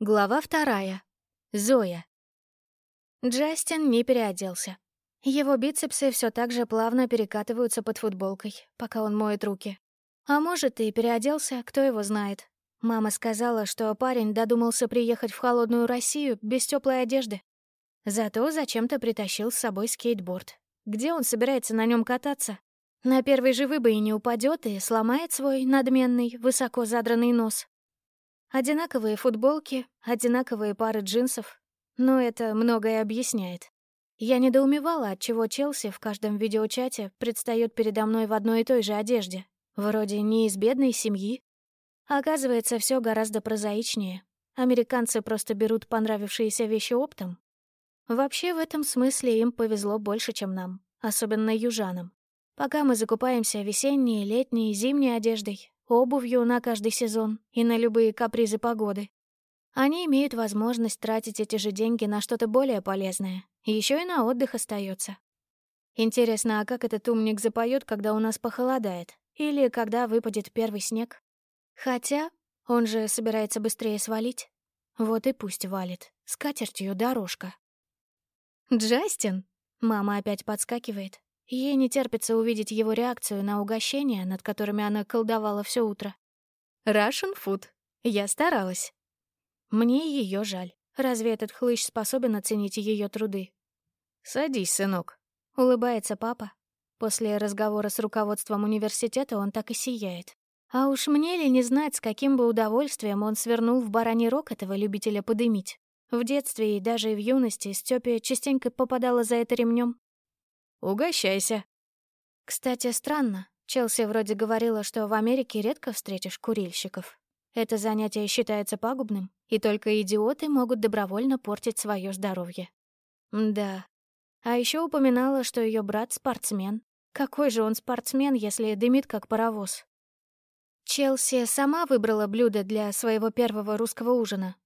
Глава вторая. Зоя. Джастин не переоделся. Его бицепсы все так же плавно перекатываются под футболкой, пока он моет руки. А может, и переоделся, кто его знает. Мама сказала, что парень додумался приехать в холодную Россию без теплой одежды. Зато зачем-то притащил с собой скейтборд. Где он собирается на нем кататься? На первой же выбоине упадет и сломает свой надменный, высоко задранный нос. Одинаковые футболки, одинаковые пары джинсов. Но это многое объясняет. Я недоумевала, отчего Челси в каждом видеочате предстает передо мной в одной и той же одежде. Вроде не из бедной семьи. Оказывается, все гораздо прозаичнее. Американцы просто берут понравившиеся вещи оптом. Вообще, в этом смысле им повезло больше, чем нам, особенно южанам. Пока мы закупаемся весенней, летней, зимней одеждой, обувью на каждый сезон и на любые капризы погоды. Они имеют возможность тратить эти же деньги на что-то более полезное. Еще и на отдых остается. Интересно, а как этот умник запоет, когда у нас похолодает? Или когда выпадет первый снег? Хотя он же собирается быстрее свалить. Вот и пусть валит. С катертью дорожка. «Джастин!» Мама опять подскакивает. Ей не терпится увидеть его реакцию на угощения, над которыми она колдовала все утро. Russian food. Я старалась. Мне ее жаль. Разве этот хлыщ способен оценить ее труды? «Садись, сынок», — улыбается папа. После разговора с руководством университета он так и сияет. А уж мне ли не знать, с каким бы удовольствием он свернул в бараний рог этого любителя подымить. В детстве и даже в юности Стёпе частенько попадала за это ремнем. Угощайся. Кстати, странно. Челси вроде говорила, что в Америке редко встретишь курильщиков. Это занятие считается пагубным, и только идиоты могут добровольно портить свое здоровье. Да. А еще упоминала, что ее брат спортсмен. Какой же он спортсмен, если дымит как паровоз? Челси сама выбрала блюдо для своего первого русского ужина,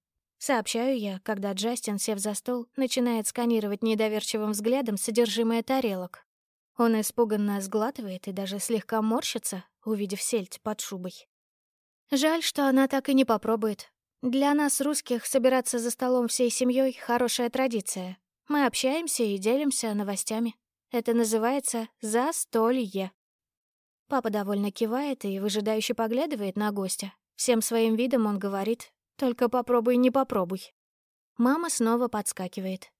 Сообщаю я, когда Джастин, сев за стол, начинает сканировать недоверчивым взглядом содержимое тарелок. Он испуганно сглатывает и даже слегка морщится, увидев сельдь под шубой. Жаль, что она так и не попробует. Для нас, русских, собираться за столом всей семьей хорошая традиция. Мы общаемся и делимся новостями. Это называется «застолье». Папа довольно кивает и выжидающе поглядывает на гостя. Всем своим видом он говорит только попробуй, не попробуй. Мама снова подскакивает.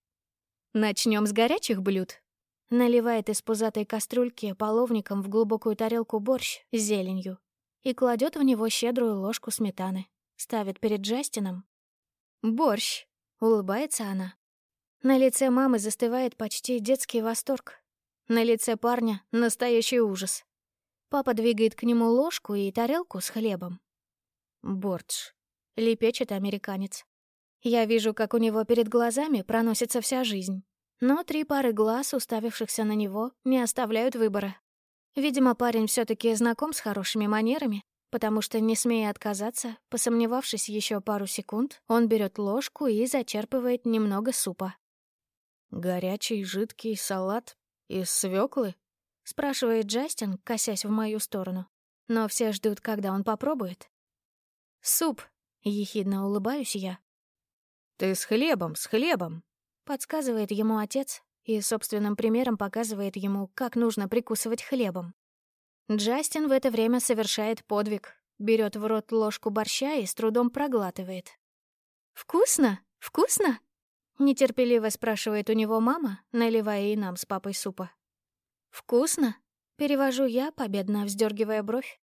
Начнем с горячих блюд. Наливает из пузатой кастрюльки половником в глубокую тарелку борщ с зеленью и кладет в него щедрую ложку сметаны. Ставит перед Джастином. «Борщ!» — улыбается она. На лице мамы застывает почти детский восторг. На лице парня — настоящий ужас. Папа двигает к нему ложку и тарелку с хлебом. Борщ. — лепечет американец. Я вижу, как у него перед глазами проносится вся жизнь. Но три пары глаз, уставившихся на него, не оставляют выбора. Видимо, парень все таки знаком с хорошими манерами, потому что, не смея отказаться, посомневавшись еще пару секунд, он берет ложку и зачерпывает немного супа. «Горячий жидкий салат из свеклы? спрашивает Джастин, косясь в мою сторону. Но все ждут, когда он попробует. «Суп», Ехидно улыбаюсь я. «Ты с хлебом, с хлебом!» Подсказывает ему отец и собственным примером показывает ему, как нужно прикусывать хлебом. Джастин в это время совершает подвиг, берет в рот ложку борща и с трудом проглатывает. «Вкусно? Вкусно?» — нетерпеливо спрашивает у него мама, наливая и нам с папой супа. «Вкусно?» — перевожу я, победно вздергивая бровь.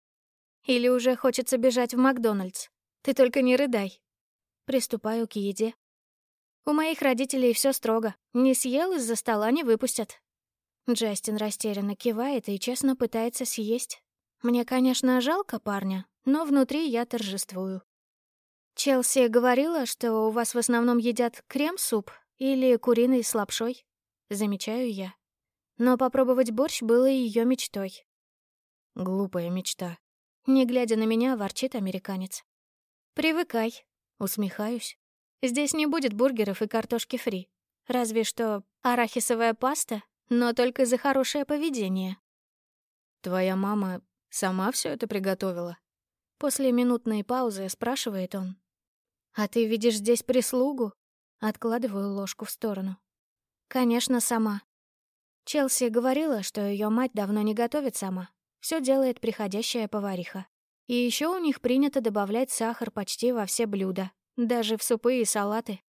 «Или уже хочется бежать в Макдональдс?» Ты только не рыдай. Приступаю к еде. У моих родителей все строго. Не съел из-за стола, не выпустят. Джастин растерянно кивает и честно пытается съесть. Мне, конечно, жалко парня, но внутри я торжествую. Челси говорила, что у вас в основном едят крем-суп или куриный с лапшой. Замечаю я. Но попробовать борщ было ее мечтой. Глупая мечта. Не глядя на меня, ворчит американец. «Привыкай», — усмехаюсь. «Здесь не будет бургеров и картошки фри. Разве что арахисовая паста, но только за хорошее поведение». «Твоя мама сама все это приготовила?» После минутной паузы спрашивает он. «А ты видишь здесь прислугу?» Откладываю ложку в сторону. «Конечно, сама. Челси говорила, что ее мать давно не готовит сама. Все делает приходящая повариха. И еще у них принято добавлять сахар почти во все блюда, даже в супы и салаты.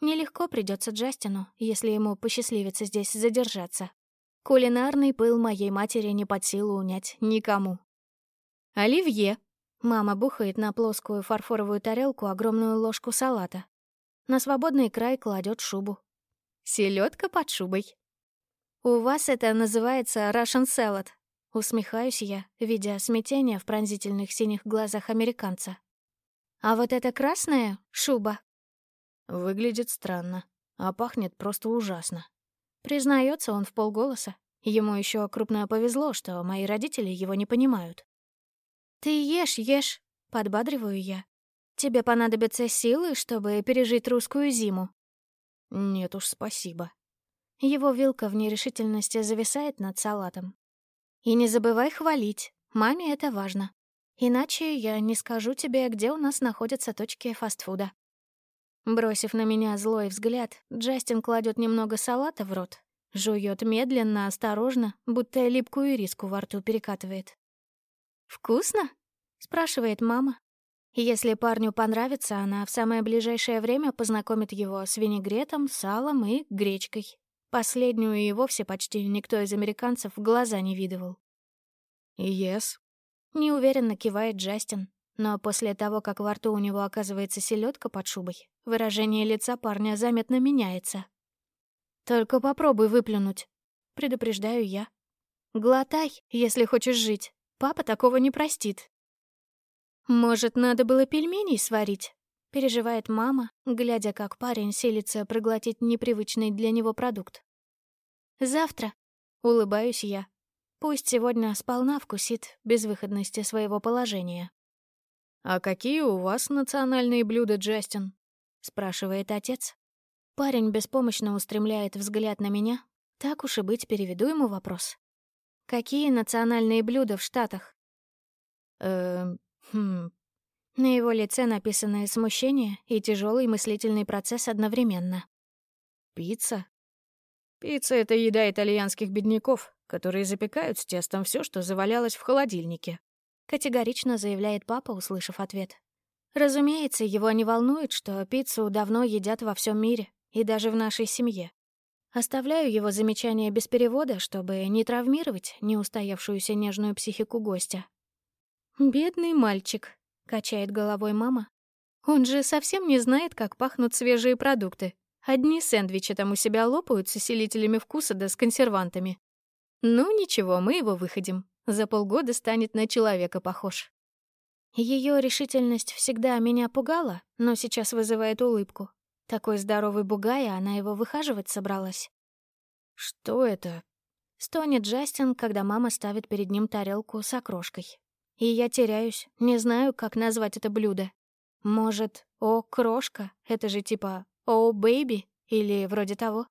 Нелегко придется Джастину, если ему посчастливится здесь задержаться. Кулинарный пыл моей матери не под силу унять никому. «Оливье!» Мама бухает на плоскую фарфоровую тарелку огромную ложку салата. На свободный край кладет шубу. Селедка под шубой. «У вас это называется Russian salad», — усмехаюсь я, видя смятение в пронзительных синих глазах американца. «А вот это красная шуба?» Выглядит странно, а пахнет просто ужасно. Признается он в полголоса. Ему еще крупно повезло, что мои родители его не понимают. «Ты ешь, ешь», — подбадриваю я. «Тебе понадобятся силы, чтобы пережить русскую зиму». «Нет уж, спасибо», его вилка в нерешительности зависает над салатом. И не забывай хвалить. Маме это важно. Иначе я не скажу тебе, где у нас находятся точки фастфуда. Бросив на меня злой взгляд, Джастин кладет немного салата в рот, жует медленно, осторожно, будто липкую риску во рту перекатывает. «Вкусно?» — спрашивает мама. Если парню понравится, она в самое ближайшее время познакомит его с винегретом, салом и гречкой. Последнюю и вовсе почти никто из американцев в глаза не видывал. «Yes», — неуверенно кивает Джастин, но после того, как во рту у него оказывается селедка под шубой, выражение лица парня заметно меняется. «Только попробуй выплюнуть», — предупреждаю я. «Глотай, если хочешь жить. Папа такого не простит». «Может, надо было пельменей сварить?» Переживает мама, глядя, как парень силится проглотить непривычный для него продукт. «Завтра», — улыбаюсь я. Пусть сегодня сполна вкусит безвыходности своего положения. «А какие у вас национальные блюда, Джастин?» — спрашивает отец. Парень беспомощно устремляет взгляд на меня. Так уж и быть, переведу ему вопрос. «Какие национальные блюда в Штатах?» «Эм, хм, на его лице написано смущение и тяжелый мыслительный процесс одновременно. «Пицца?» «Пицца — это еда итальянских бедняков, которые запекают с тестом все, что завалялось в холодильнике», — категорично заявляет папа, услышав ответ. Разумеется, его не волнует, что пиццу давно едят во всем мире, и даже в нашей семье. Оставляю его замечание без перевода, чтобы не травмировать неустоявшуюся нежную психику гостя. «Бедный мальчик», Качает головой мама. Он же совсем не знает, как пахнут свежие продукты. Одни сэндвичи там у себя лопаются усилителями вкуса да с консервантами. Ну ничего, мы его выходим. За полгода станет на человека похож. Ее решительность всегда меня пугала, но сейчас вызывает улыбку. Такой здоровый бугай, а она его выхаживать собралась. «Что это?» — стонет Джастин, когда мама ставит перед ним тарелку с окрошкой. И я теряюсь, не знаю, как назвать это блюдо. Может, «О, крошка» — это же типа «О, бэйби» или вроде того.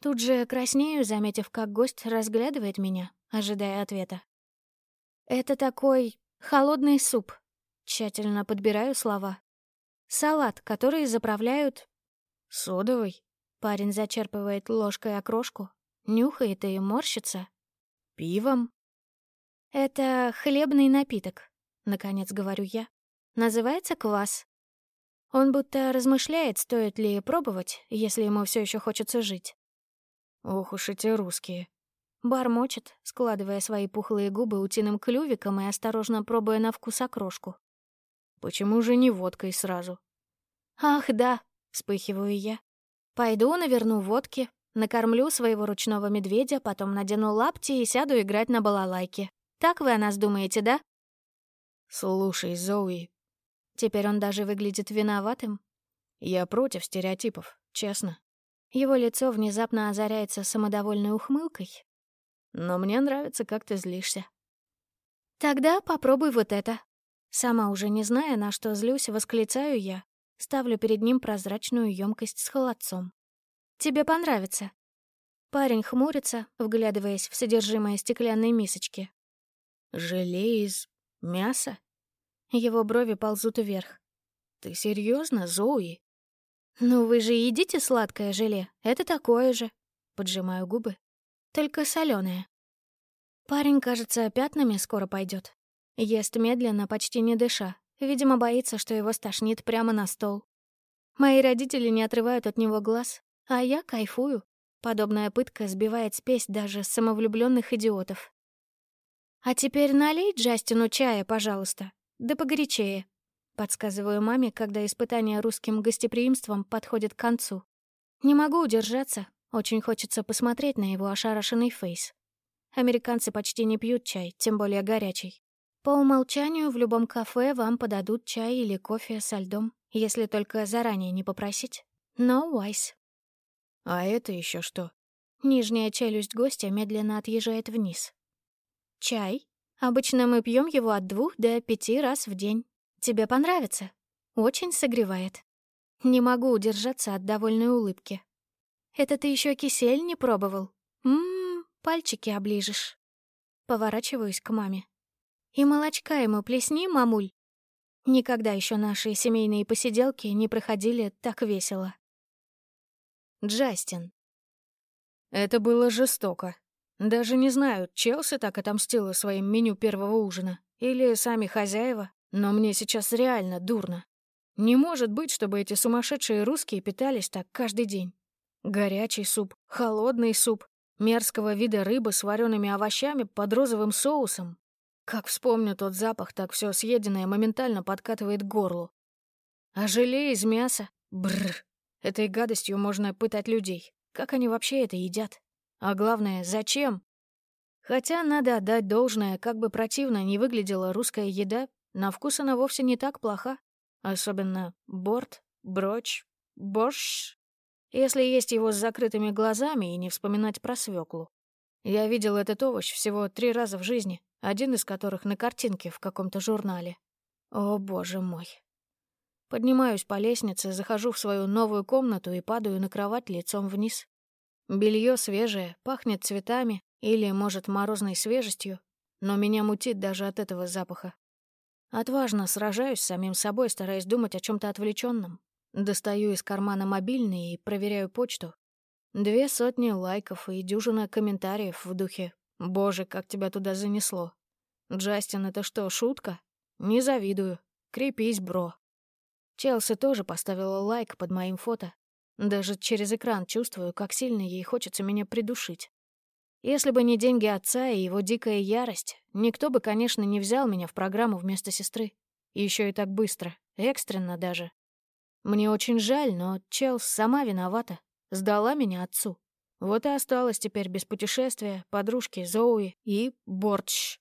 Тут же краснею, заметив, как гость разглядывает меня, ожидая ответа. Это такой холодный суп. Тщательно подбираю слова. Салат, который заправляют... Содовый? Парень зачерпывает ложкой окрошку, нюхает и морщится. Пивом? «Это хлебный напиток», — наконец говорю я. «Называется квас». Он будто размышляет, стоит ли пробовать, если ему все еще хочется жить. «Ох уж эти русские», Бормочет, складывая свои пухлые губы утиным клювиком и осторожно пробуя на вкус окрошку. «Почему же не водкой сразу?» «Ах, да!» — вспыхиваю я. «Пойду наверну водки, накормлю своего ручного медведя, потом надену лапти и сяду играть на балалайке. Так вы о нас думаете, да?» «Слушай, Зоуи...» Теперь он даже выглядит виноватым. «Я против стереотипов, честно». Его лицо внезапно озаряется самодовольной ухмылкой. «Но мне нравится, как ты злишься». «Тогда попробуй вот это». Сама уже не зная, на что злюсь, восклицаю я. Ставлю перед ним прозрачную емкость с холодцом. «Тебе понравится». Парень хмурится, вглядываясь в содержимое стеклянной мисочки. Желе из мяса? Его брови ползут вверх. Ты серьезно, Зои?» «Ну вы же едите сладкое желе, это такое же», — поджимаю губы. «Только соленое. Парень, кажется, пятнами скоро пойдет. Ест медленно, почти не дыша. Видимо, боится, что его стошнит прямо на стол. Мои родители не отрывают от него глаз, а я кайфую. Подобная пытка сбивает спесь даже самовлюбленных идиотов. «А теперь налей Джастину чая, пожалуйста. Да погорячее», — подсказываю маме, когда испытание русским гостеприимством подходит к концу. Не могу удержаться, очень хочется посмотреть на его ошарашенный фейс. Американцы почти не пьют чай, тем более горячий. По умолчанию в любом кафе вам подадут чай или кофе со льдом, если только заранее не попросить. Но no wise. А это еще что? Нижняя челюсть гостя медленно отъезжает вниз. Чай. Обычно мы пьем его от двух до пяти раз в день. Тебе понравится? Очень согревает. Не могу удержаться от довольной улыбки. Это ты еще кисель не пробовал? Ммм, пальчики оближешь. Поворачиваюсь к маме. И молочка ему плесни, мамуль. Никогда еще наши семейные посиделки не проходили так весело. Джастин. Это было жестоко. Даже не знаю, Челси так отомстила своим меню первого ужина. Или сами хозяева. Но мне сейчас реально дурно. Не может быть, чтобы эти сумасшедшие русские питались так каждый день. Горячий суп, холодный суп, мерзкого вида рыба с вареными овощами под розовым соусом, как вспомню тот запах, так все съеденное моментально подкатывает к горлу. А желе из мяса? Бррр. Этой гадостью можно пытать людей. Как они вообще это едят? А главное, зачем? Хотя надо отдать должное, как бы противно не выглядела русская еда, на вкус она вовсе не так плоха. Особенно борт, броч, борщ. Если есть его с закрытыми глазами и не вспоминать про свеклу. Я видел этот овощ всего три раза в жизни, один из которых на картинке в каком-то журнале. О, боже мой. Поднимаюсь по лестнице, захожу в свою новую комнату и падаю на кровать лицом вниз. Белье свежее, пахнет цветами или, может, морозной свежестью, но меня мутит даже от этого запаха. Отважно сражаюсь с самим собой, стараясь думать о чем то отвлеченном. Достаю из кармана мобильный и проверяю почту. Две сотни лайков и дюжина комментариев в духе Боже, как тебя туда занесло. Джастин, это что, шутка? Не завидую. Крепись, бро. Челси тоже поставила лайк под моим фото. Даже через экран чувствую, как сильно ей хочется меня придушить. Если бы не деньги отца и его дикая ярость, никто бы, конечно, не взял меня в программу вместо сестры. Еще и так быстро, экстренно даже. Мне очень жаль, но Челс сама виновата. Сдала меня отцу. Вот и осталось теперь без путешествия, подружки Зоуи и Борч.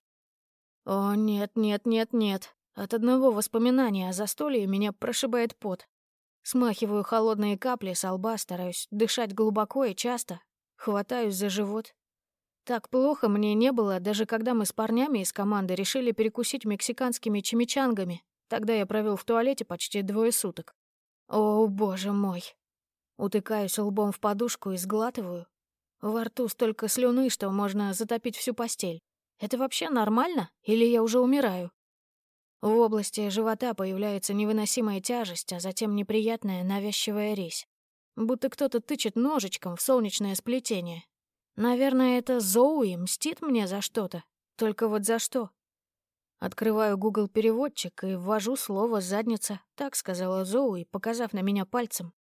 О, нет, нет, нет, нет. От одного воспоминания о застолье меня прошибает пот. Смахиваю холодные капли с лба, стараюсь дышать глубоко и часто. Хватаюсь за живот. Так плохо мне не было, даже когда мы с парнями из команды решили перекусить мексиканскими чимичангами. Тогда я провел в туалете почти двое суток. О, боже мой. Утыкаюсь лбом в подушку и сглатываю. Во рту столько слюны, что можно затопить всю постель. Это вообще нормально? Или я уже умираю? В области живота появляется невыносимая тяжесть, а затем неприятная навязчивая резь. Будто кто-то тычет ножичком в солнечное сплетение. Наверное, это Зоуи мстит мне за что-то. Только вот за что? Открываю Google переводчик и ввожу слово «задница», так сказала Зоуи, показав на меня пальцем.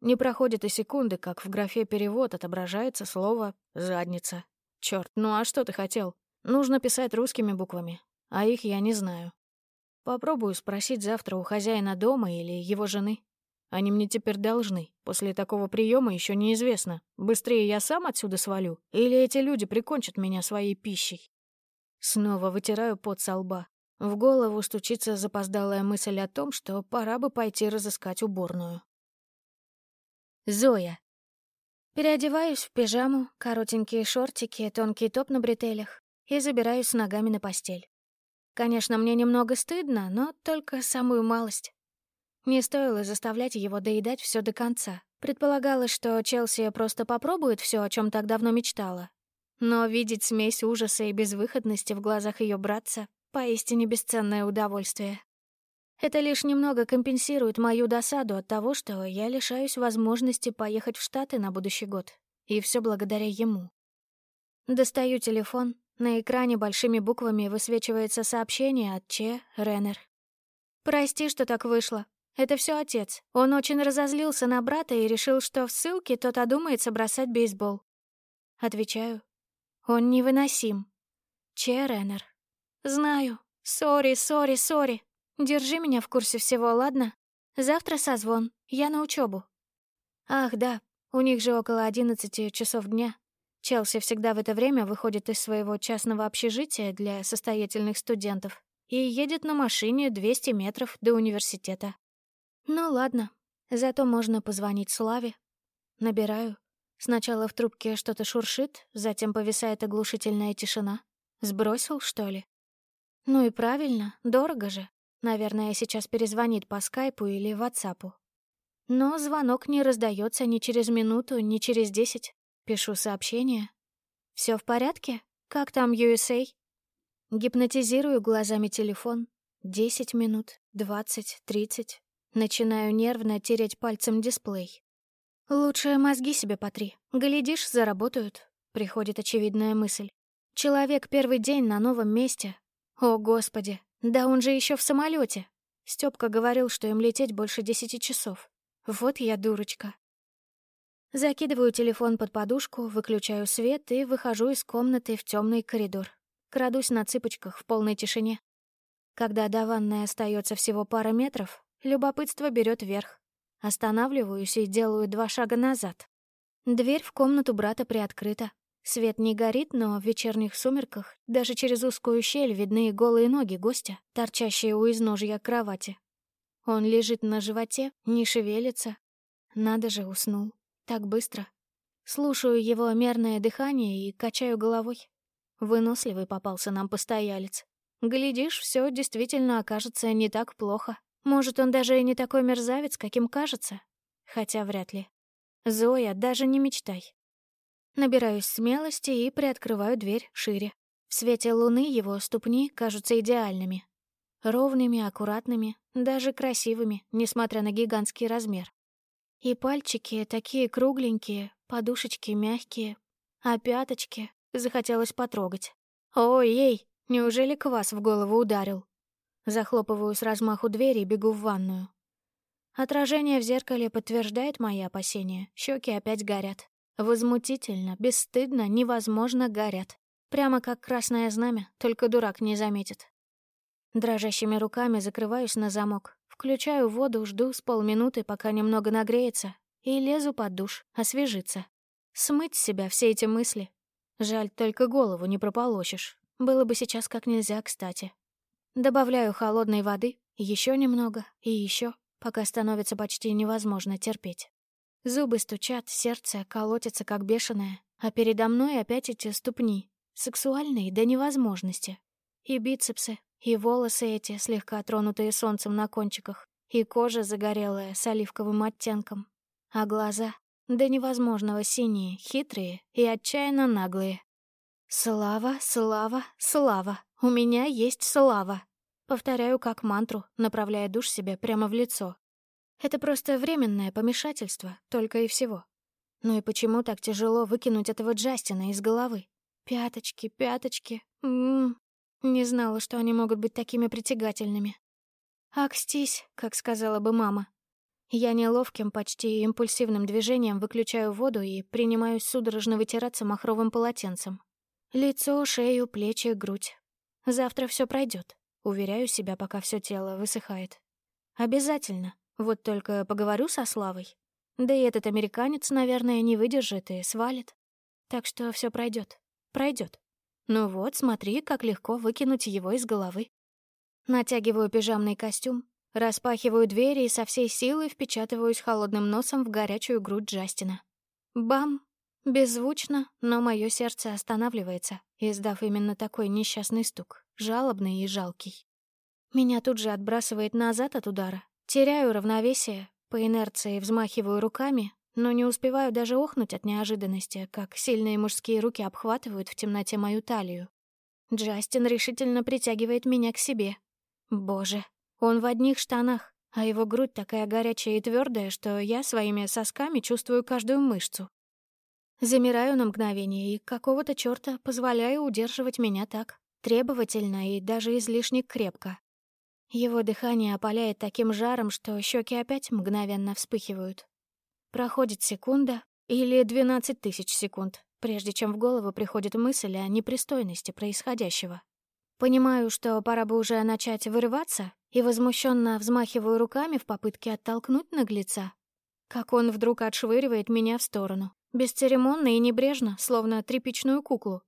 Не проходит и секунды, как в графе «Перевод» отображается слово «задница». Чёрт, ну а что ты хотел? Нужно писать русскими буквами, а их я не знаю. Попробую спросить завтра у хозяина дома или его жены. Они мне теперь должны. После такого приема еще неизвестно, быстрее я сам отсюда свалю или эти люди прикончат меня своей пищей. Снова вытираю пот со лба. В голову стучится запоздалая мысль о том, что пора бы пойти разыскать уборную. Зоя. Переодеваюсь в пижаму, коротенькие шортики, тонкий топ на бретелях и забираюсь ногами на постель. Конечно, мне немного стыдно, но только самую малость. Не стоило заставлять его доедать все до конца. Предполагалось, что Челси просто попробует все, о чем так давно мечтала. Но видеть смесь ужаса и безвыходности в глазах ее братца — поистине бесценное удовольствие. Это лишь немного компенсирует мою досаду от того, что я лишаюсь возможности поехать в Штаты на будущий год. И все благодаря ему. Достаю телефон. На экране большими буквами высвечивается сообщение от Че Реннер. «Прости, что так вышло. Это все отец. Он очень разозлился на брата и решил, что в ссылке тот одумается бросать бейсбол. Отвечаю. Он невыносим. Че Реннер. Знаю. Sorry, sorry, sorry. Держи меня в курсе всего, ладно? Завтра созвон. Я на учебу. Ах, да. У них же около одиннадцати часов дня. Челси всегда в это время выходит из своего частного общежития для состоятельных студентов и едет на машине 200 метров до университета. Ну ладно, зато можно позвонить Славе. Набираю. Сначала в трубке что-то шуршит, затем повисает оглушительная тишина. Сбросил, что ли? Ну и правильно, дорого же. Наверное, сейчас перезвонит по скайпу или ватсапу. Но звонок не раздается ни через минуту, ни через десять. Пишу сообщение. Все в порядке? Как там USA?» Гипнотизирую глазами телефон. Десять минут, двадцать, тридцать. Начинаю нервно тереть пальцем дисплей. «Лучше мозги себе потри. Глядишь, заработают», — приходит очевидная мысль. «Человек первый день на новом месте. О, Господи, да он же еще в самолете. Степка говорил, что им лететь больше десяти часов. Вот я дурочка». Закидываю телефон под подушку, выключаю свет и выхожу из комнаты в темный коридор. Крадусь на цыпочках в полной тишине. Когда до ванной остается всего пара метров, Любопытство берет верх. Останавливаюсь и делаю два шага назад. Дверь в комнату брата приоткрыта. Свет не горит, но в вечерних сумерках даже через узкую щель видны голые ноги гостя, торчащие у изножья кровати. Он лежит на животе, не шевелится. Надо же, уснул. Так быстро. Слушаю его мерное дыхание и качаю головой. Выносливый попался нам постоялец. Глядишь, все действительно окажется не так плохо. Может, он даже и не такой мерзавец, каким кажется? Хотя вряд ли. Зоя, даже не мечтай. Набираюсь смелости и приоткрываю дверь шире. В свете луны его ступни кажутся идеальными. Ровными, аккуратными, даже красивыми, несмотря на гигантский размер. И пальчики такие кругленькие, подушечки мягкие, а пяточки захотелось потрогать. Ой-ей, неужели квас в голову ударил? Захлопываю с размаху дверь и бегу в ванную. Отражение в зеркале подтверждает мои опасения. Щеки опять горят. Возмутительно, бесстыдно, невозможно горят. Прямо как красное знамя, только дурак не заметит. Дрожащими руками закрываюсь на замок, включаю воду, жду с полминуты, пока немного нагреется, и лезу под душ, освежиться. Смыть с себя все эти мысли. Жаль, только голову не прополощешь. Было бы сейчас как нельзя кстати. Добавляю холодной воды, еще немного и еще, пока становится почти невозможно терпеть. Зубы стучат, сердце колотится как бешеное, а передо мной опять эти ступни, сексуальные до невозможности. И бицепсы, и волосы эти, слегка тронутые солнцем на кончиках, и кожа загорелая с оливковым оттенком, а глаза до невозможного синие, хитрые и отчаянно наглые. Слава, слава, слава! У меня есть слава. Повторяю как мантру, направляя душ себе прямо в лицо. Это просто временное помешательство, только и всего. Ну и почему так тяжело выкинуть этого Джастина из головы? Пяточки, пяточки. М -м -м. Не знала, что они могут быть такими притягательными. «Акстись», как сказала бы мама. Я неловким, почти импульсивным движением выключаю воду и принимаюсь судорожно вытираться махровым полотенцем. Лицо, шею, плечи, грудь. Завтра все пройдет. Уверяю себя, пока все тело высыхает. Обязательно. Вот только поговорю со Славой. Да и этот американец, наверное, не выдержит и свалит. Так что все пройдет. Пройдет. Ну вот, смотри, как легко выкинуть его из головы. Натягиваю пижамный костюм, распахиваю двери и со всей силы впечатываюсь холодным носом в горячую грудь Джастина. Бам! Беззвучно, но мое сердце останавливается, издав именно такой несчастный стук, жалобный и жалкий. Меня тут же отбрасывает назад от удара. Теряю равновесие, по инерции взмахиваю руками, но не успеваю даже охнуть от неожиданности, как сильные мужские руки обхватывают в темноте мою талию. Джастин решительно притягивает меня к себе. Боже, Он в одних штанах, а его грудь такая горячая и твердая, что я своими сосками чувствую каждую мышцу. Замираю на мгновение и какого-то чёрта позволяю удерживать меня так, требовательно и даже излишне крепко. Его дыхание опаляет таким жаром, что щеки опять мгновенно вспыхивают. Проходит секунда или двенадцать тысяч секунд, прежде чем в голову приходит мысль о непристойности происходящего. Понимаю, что пора бы уже начать вырываться, и возмущенно взмахиваю руками в попытке оттолкнуть наглеца. Как он вдруг отшвыривает меня в сторону, бесцеремонно и небрежно, словно тряпичную куклу.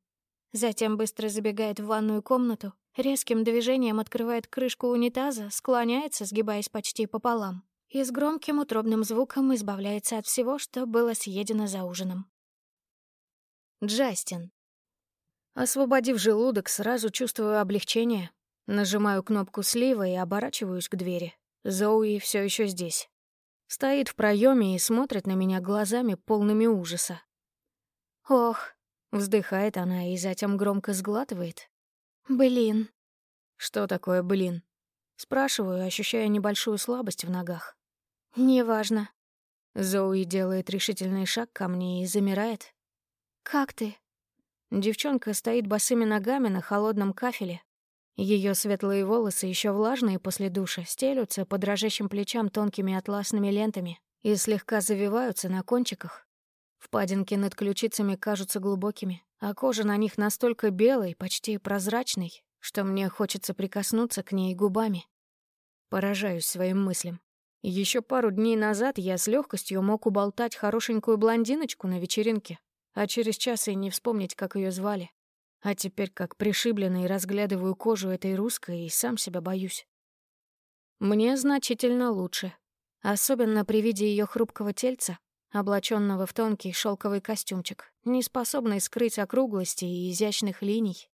Затем быстро забегает в ванную комнату, резким движением открывает крышку унитаза, склоняется, сгибаясь почти пополам, и с громким утробным звуком избавляется от всего, что было съедено за ужином. Джастин. Освободив желудок, сразу чувствую облегчение. Нажимаю кнопку слива и оборачиваюсь к двери. Зоуи все еще здесь. Стоит в проеме и смотрит на меня глазами, полными ужаса. «Ох», — вздыхает она и затем громко сглатывает. «Блин». «Что такое блин?» Спрашиваю, ощущая небольшую слабость в ногах. «Неважно». Зоуи делает решительный шаг ко мне и замирает. «Как ты?» Девчонка стоит босыми ногами на холодном кафеле. Ее светлые волосы, еще влажные после душа, стелются по дрожащим плечам тонкими атласными лентами и слегка завиваются на кончиках. Впадинки над ключицами кажутся глубокими, а кожа на них настолько белой, почти прозрачной, что мне хочется прикоснуться к ней губами. Поражаюсь своим мыслям. Еще пару дней назад я с легкостью мог уболтать хорошенькую блондиночку на вечеринке, а через час и не вспомнить, как ее звали. А теперь, как пришибленный, разглядываю кожу этой русской и сам себя боюсь. Мне значительно лучше. Особенно при виде ее хрупкого тельца, облаченного в тонкий шелковый костюмчик, не способный скрыть округлости и изящных линий.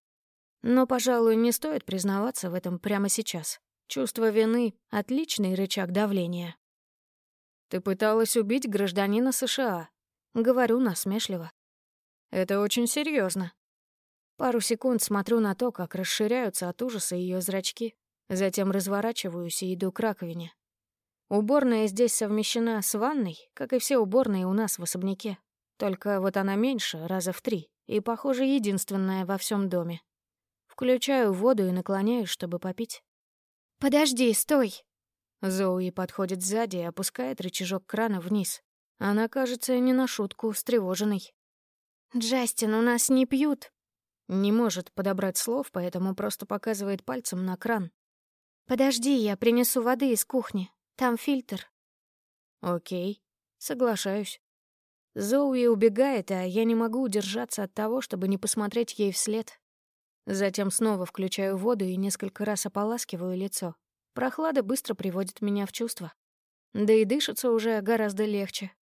Но, пожалуй, не стоит признаваться в этом прямо сейчас. Чувство вины — отличный рычаг давления. «Ты пыталась убить гражданина США», — говорю насмешливо. Это очень серьезно. Пару секунд смотрю на то, как расширяются от ужаса ее зрачки, затем разворачиваюсь и иду к раковине. Уборная здесь совмещена с ванной, как и все уборные у нас в особняке. Только вот она меньше, раза в три, и, похоже, единственная во всем доме. Включаю воду и наклоняюсь, чтобы попить. «Подожди, стой!» Зоуи подходит сзади и опускает рычажок крана вниз. Она кажется не на шутку встревоженной. «Джастин, у нас не пьют». Не может подобрать слов, поэтому просто показывает пальцем на кран. «Подожди, я принесу воды из кухни. Там фильтр». «Окей, соглашаюсь». Зоуи убегает, а я не могу удержаться от того, чтобы не посмотреть ей вслед. Затем снова включаю воду и несколько раз ополаскиваю лицо. Прохлада быстро приводит меня в чувство. Да и дышится уже гораздо легче.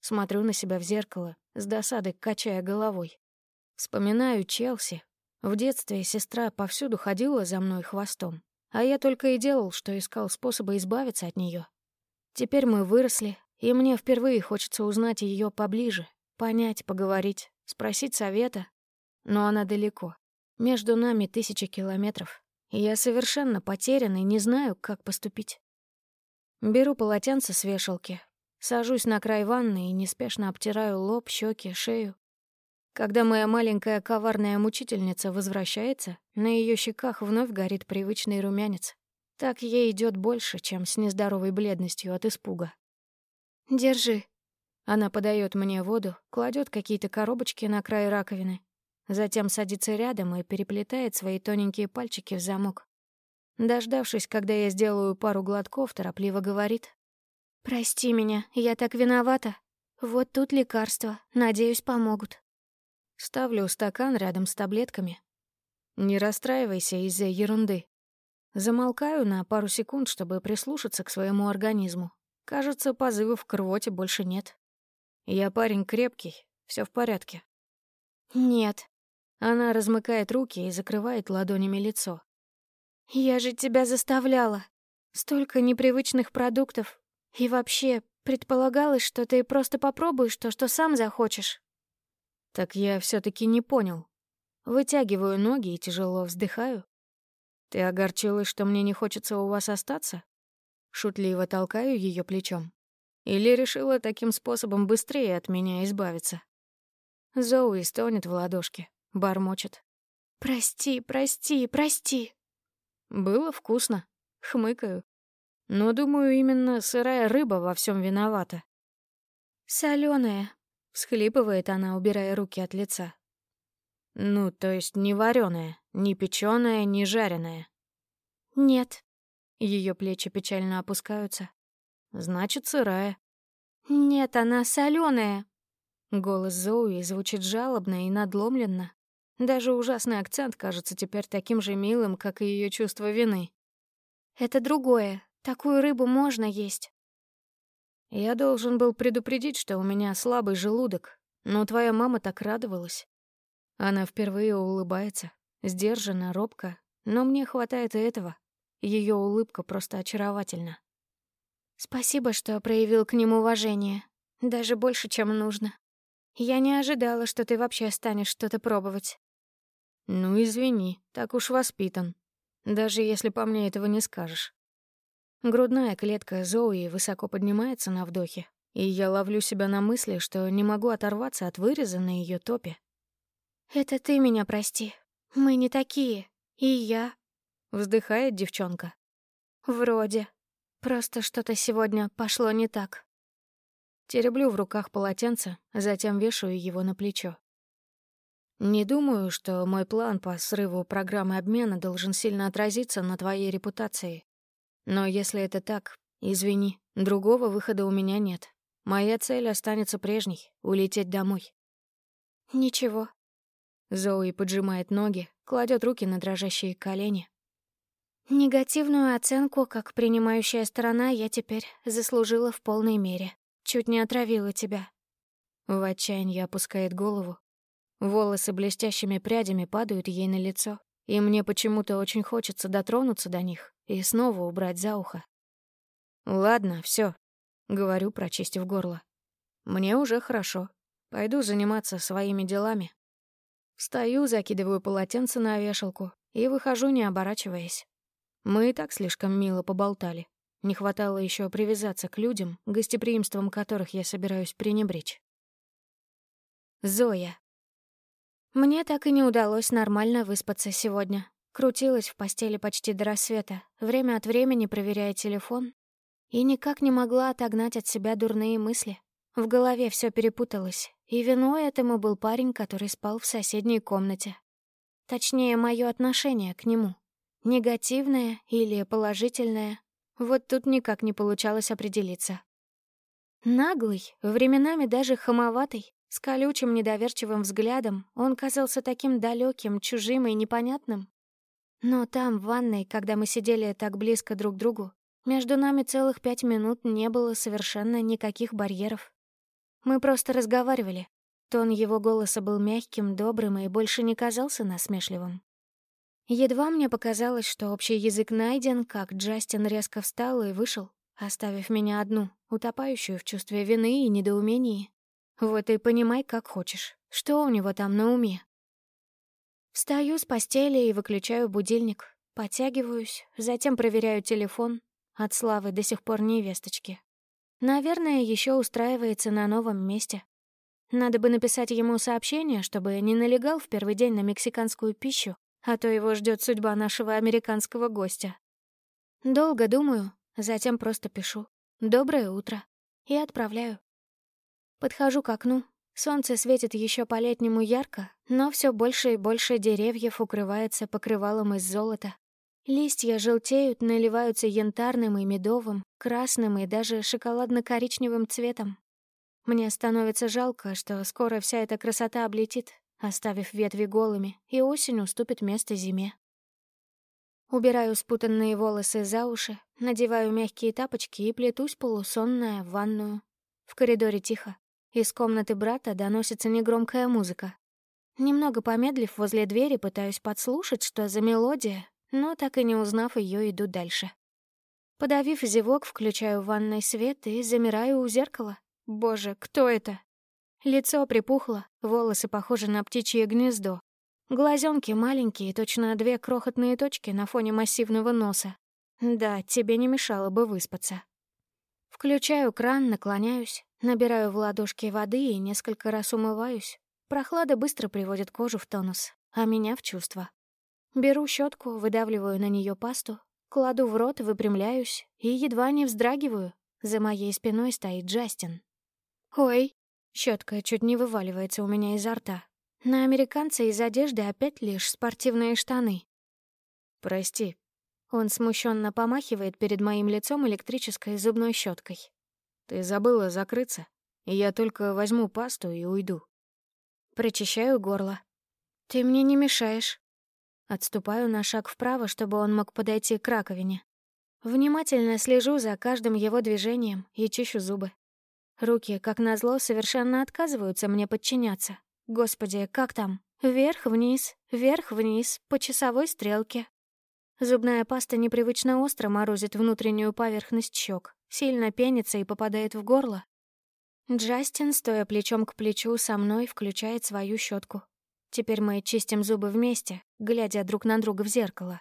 Смотрю на себя в зеркало, с досадой качая головой. Вспоминаю Челси. В детстве сестра повсюду ходила за мной хвостом, а я только и делал, что искал способы избавиться от нее. Теперь мы выросли, и мне впервые хочется узнать ее поближе, понять, поговорить, спросить совета. Но она далеко. Между нами тысячи километров, и я совершенно потерян и не знаю, как поступить. Беру полотенце с вешалки, Сажусь на край ванны и неспешно обтираю лоб, щеки, шею. Когда моя маленькая коварная мучительница возвращается, на ее щеках вновь горит привычный румянец. Так ей идет больше, чем с нездоровой бледностью от испуга. «Держи». Она подает мне воду, кладет какие-то коробочки на край раковины, затем садится рядом и переплетает свои тоненькие пальчики в замок. Дождавшись, когда я сделаю пару глотков, торопливо говорит. «Прости меня, я так виновата. Вот тут лекарства, надеюсь, помогут». Ставлю стакан рядом с таблетками. Не расстраивайся из-за ерунды. Замолкаю на пару секунд, чтобы прислушаться к своему организму. Кажется, позывов к рвоте больше нет. Я парень крепкий, все в порядке. Нет. Она размыкает руки и закрывает ладонями лицо. Я же тебя заставляла. Столько непривычных продуктов, и вообще, предполагалось, что ты просто попробуешь то, что сам захочешь. Так я все таки не понял. Вытягиваю ноги и тяжело вздыхаю. Ты огорчилась, что мне не хочется у вас остаться? Шутливо толкаю ее плечом. Или решила таким способом быстрее от меня избавиться? Зоуи стонет в ладошке, бормочет. «Прости, прости, прости!» Было вкусно. Хмыкаю. Но, думаю, именно сырая рыба во всем виновата. Соленая, всхлипывает она, убирая руки от лица. Ну, то есть не вареная, не печеная, не жареная. Нет. Ее плечи печально опускаются. Значит, сырая. Нет, она соленая. Голос Зоуи звучит жалобно и надломленно. Даже ужасный акцент кажется теперь таким же милым, как и ее чувство вины. Это другое. Такую рыбу можно есть. Я должен был предупредить, что у меня слабый желудок, но твоя мама так радовалась. Она впервые улыбается, сдержанно, робко, но мне хватает и этого. Ее улыбка просто очаровательна. Спасибо, что проявил к ним уважение. Даже больше, чем нужно. Я не ожидала, что ты вообще станешь что-то пробовать. Ну, извини, так уж воспитан. Даже если по мне этого не скажешь. Грудная клетка Зои высоко поднимается на вдохе, и я ловлю себя на мысли, что не могу оторваться от выреза на ее топе. «Это ты меня прости. Мы не такие. И я...» — вздыхает девчонка. «Вроде. Просто что-то сегодня пошло не так». Тереблю в руках полотенце, затем вешаю его на плечо. Не думаю, что мой план по срыву программы обмена должен сильно отразиться на твоей репутации. Но если это так, извини, другого выхода у меня нет. Моя цель останется прежней — улететь домой. Ничего. Зои поджимает ноги, кладет руки на дрожащие колени. Негативную оценку, как принимающая сторона, я теперь заслужила в полной мере. Чуть не отравила тебя. В отчаянии опускает голову. Волосы блестящими прядями падают ей на лицо, и мне почему-то очень хочется дотронуться до них и снова убрать за ухо. «Ладно, все, говорю, прочистив горло. «Мне уже хорошо. Пойду заниматься своими делами». Встаю, закидываю полотенце на вешалку и выхожу, не оборачиваясь. Мы и так слишком мило поболтали. Не хватало еще привязаться к людям, гостеприимством которых я собираюсь пренебречь. Зоя. Мне так и не удалось нормально выспаться сегодня. Крутилась в постели почти до рассвета, время от времени проверяя телефон, и никак не могла отогнать от себя дурные мысли. В голове все перепуталось, и виной этому был парень, который спал в соседней комнате. Точнее, мое отношение к нему. Негативное или положительное. Вот тут никак не получалось определиться. Наглый, временами даже хамоватый, с колючим недоверчивым взглядом, он казался таким далеким, чужим и непонятным. Но там, в ванной, когда мы сидели так близко друг к другу, между нами целых пять минут не было совершенно никаких барьеров. Мы просто разговаривали. Тон его голоса был мягким, добрым и больше не казался насмешливым. Едва мне показалось, что общий язык найден, как Джастин резко встал и вышел, оставив меня одну, утопающую в чувстве вины и недоумении. Вот и понимай, как хочешь, что у него там на уме. Встаю с постели и выключаю будильник. Подтягиваюсь, затем проверяю телефон. От Славы до сих пор ни весточки. Наверное, еще устраивается на новом месте. Надо бы написать ему сообщение, чтобы не налегал в первый день на мексиканскую пищу, а то его ждет судьба нашего американского гостя. Долго думаю, затем просто пишу «Доброе утро» и отправляю. Подхожу к окну, Солнце светит еще по-летнему ярко, но все больше и больше деревьев укрывается покрывалом из золота. Листья желтеют, наливаются янтарным и медовым, красным и даже шоколадно-коричневым цветом. Мне становится жалко, что скоро вся эта красота облетит, оставив ветви голыми, и осень уступит место зиме. Убираю спутанные волосы за уши, надеваю мягкие тапочки и плетусь полусонная в ванную. В коридоре тихо. Из комнаты брата доносится негромкая музыка. Немного помедлив возле двери, пытаюсь подслушать, что за мелодия, но так и не узнав ее, иду дальше. Подавив зевок, включаю в ванной свет и замираю у зеркала. Боже, кто это? Лицо припухло, волосы похожи на птичье гнездо. Глазенки маленькие, точно две крохотные точки на фоне массивного носа. Да, тебе не мешало бы выспаться. Включаю кран, наклоняюсь, набираю в ладошки воды и несколько раз умываюсь. Прохлада быстро приводит кожу в тонус, а меня в чувство. Беру щетку, выдавливаю на нее пасту, кладу в рот, выпрямляюсь и едва не вздрагиваю. За моей спиной стоит Джастин. «Ой!» Щетка чуть не вываливается у меня изо рта. На американца из одежды опять лишь спортивные штаны. «Прости». Он смущенно помахивает перед моим лицом электрической зубной щеткой. «Ты забыла закрыться, и я только возьму пасту и уйду». Прочищаю горло. «Ты мне не мешаешь». Отступаю на шаг вправо, чтобы он мог подойти к раковине. Внимательно слежу за каждым его движением и чищу зубы. Руки, как назло, совершенно отказываются мне подчиняться. Господи, как там? Вверх-вниз, вверх-вниз, по часовой стрелке. Зубная паста непривычно остро морозит внутреннюю поверхность щек, сильно пенится и попадает в горло. Джастин, стоя плечом к плечу, со мной включает свою щетку. Теперь мы чистим зубы вместе, глядя друг на друга в зеркало.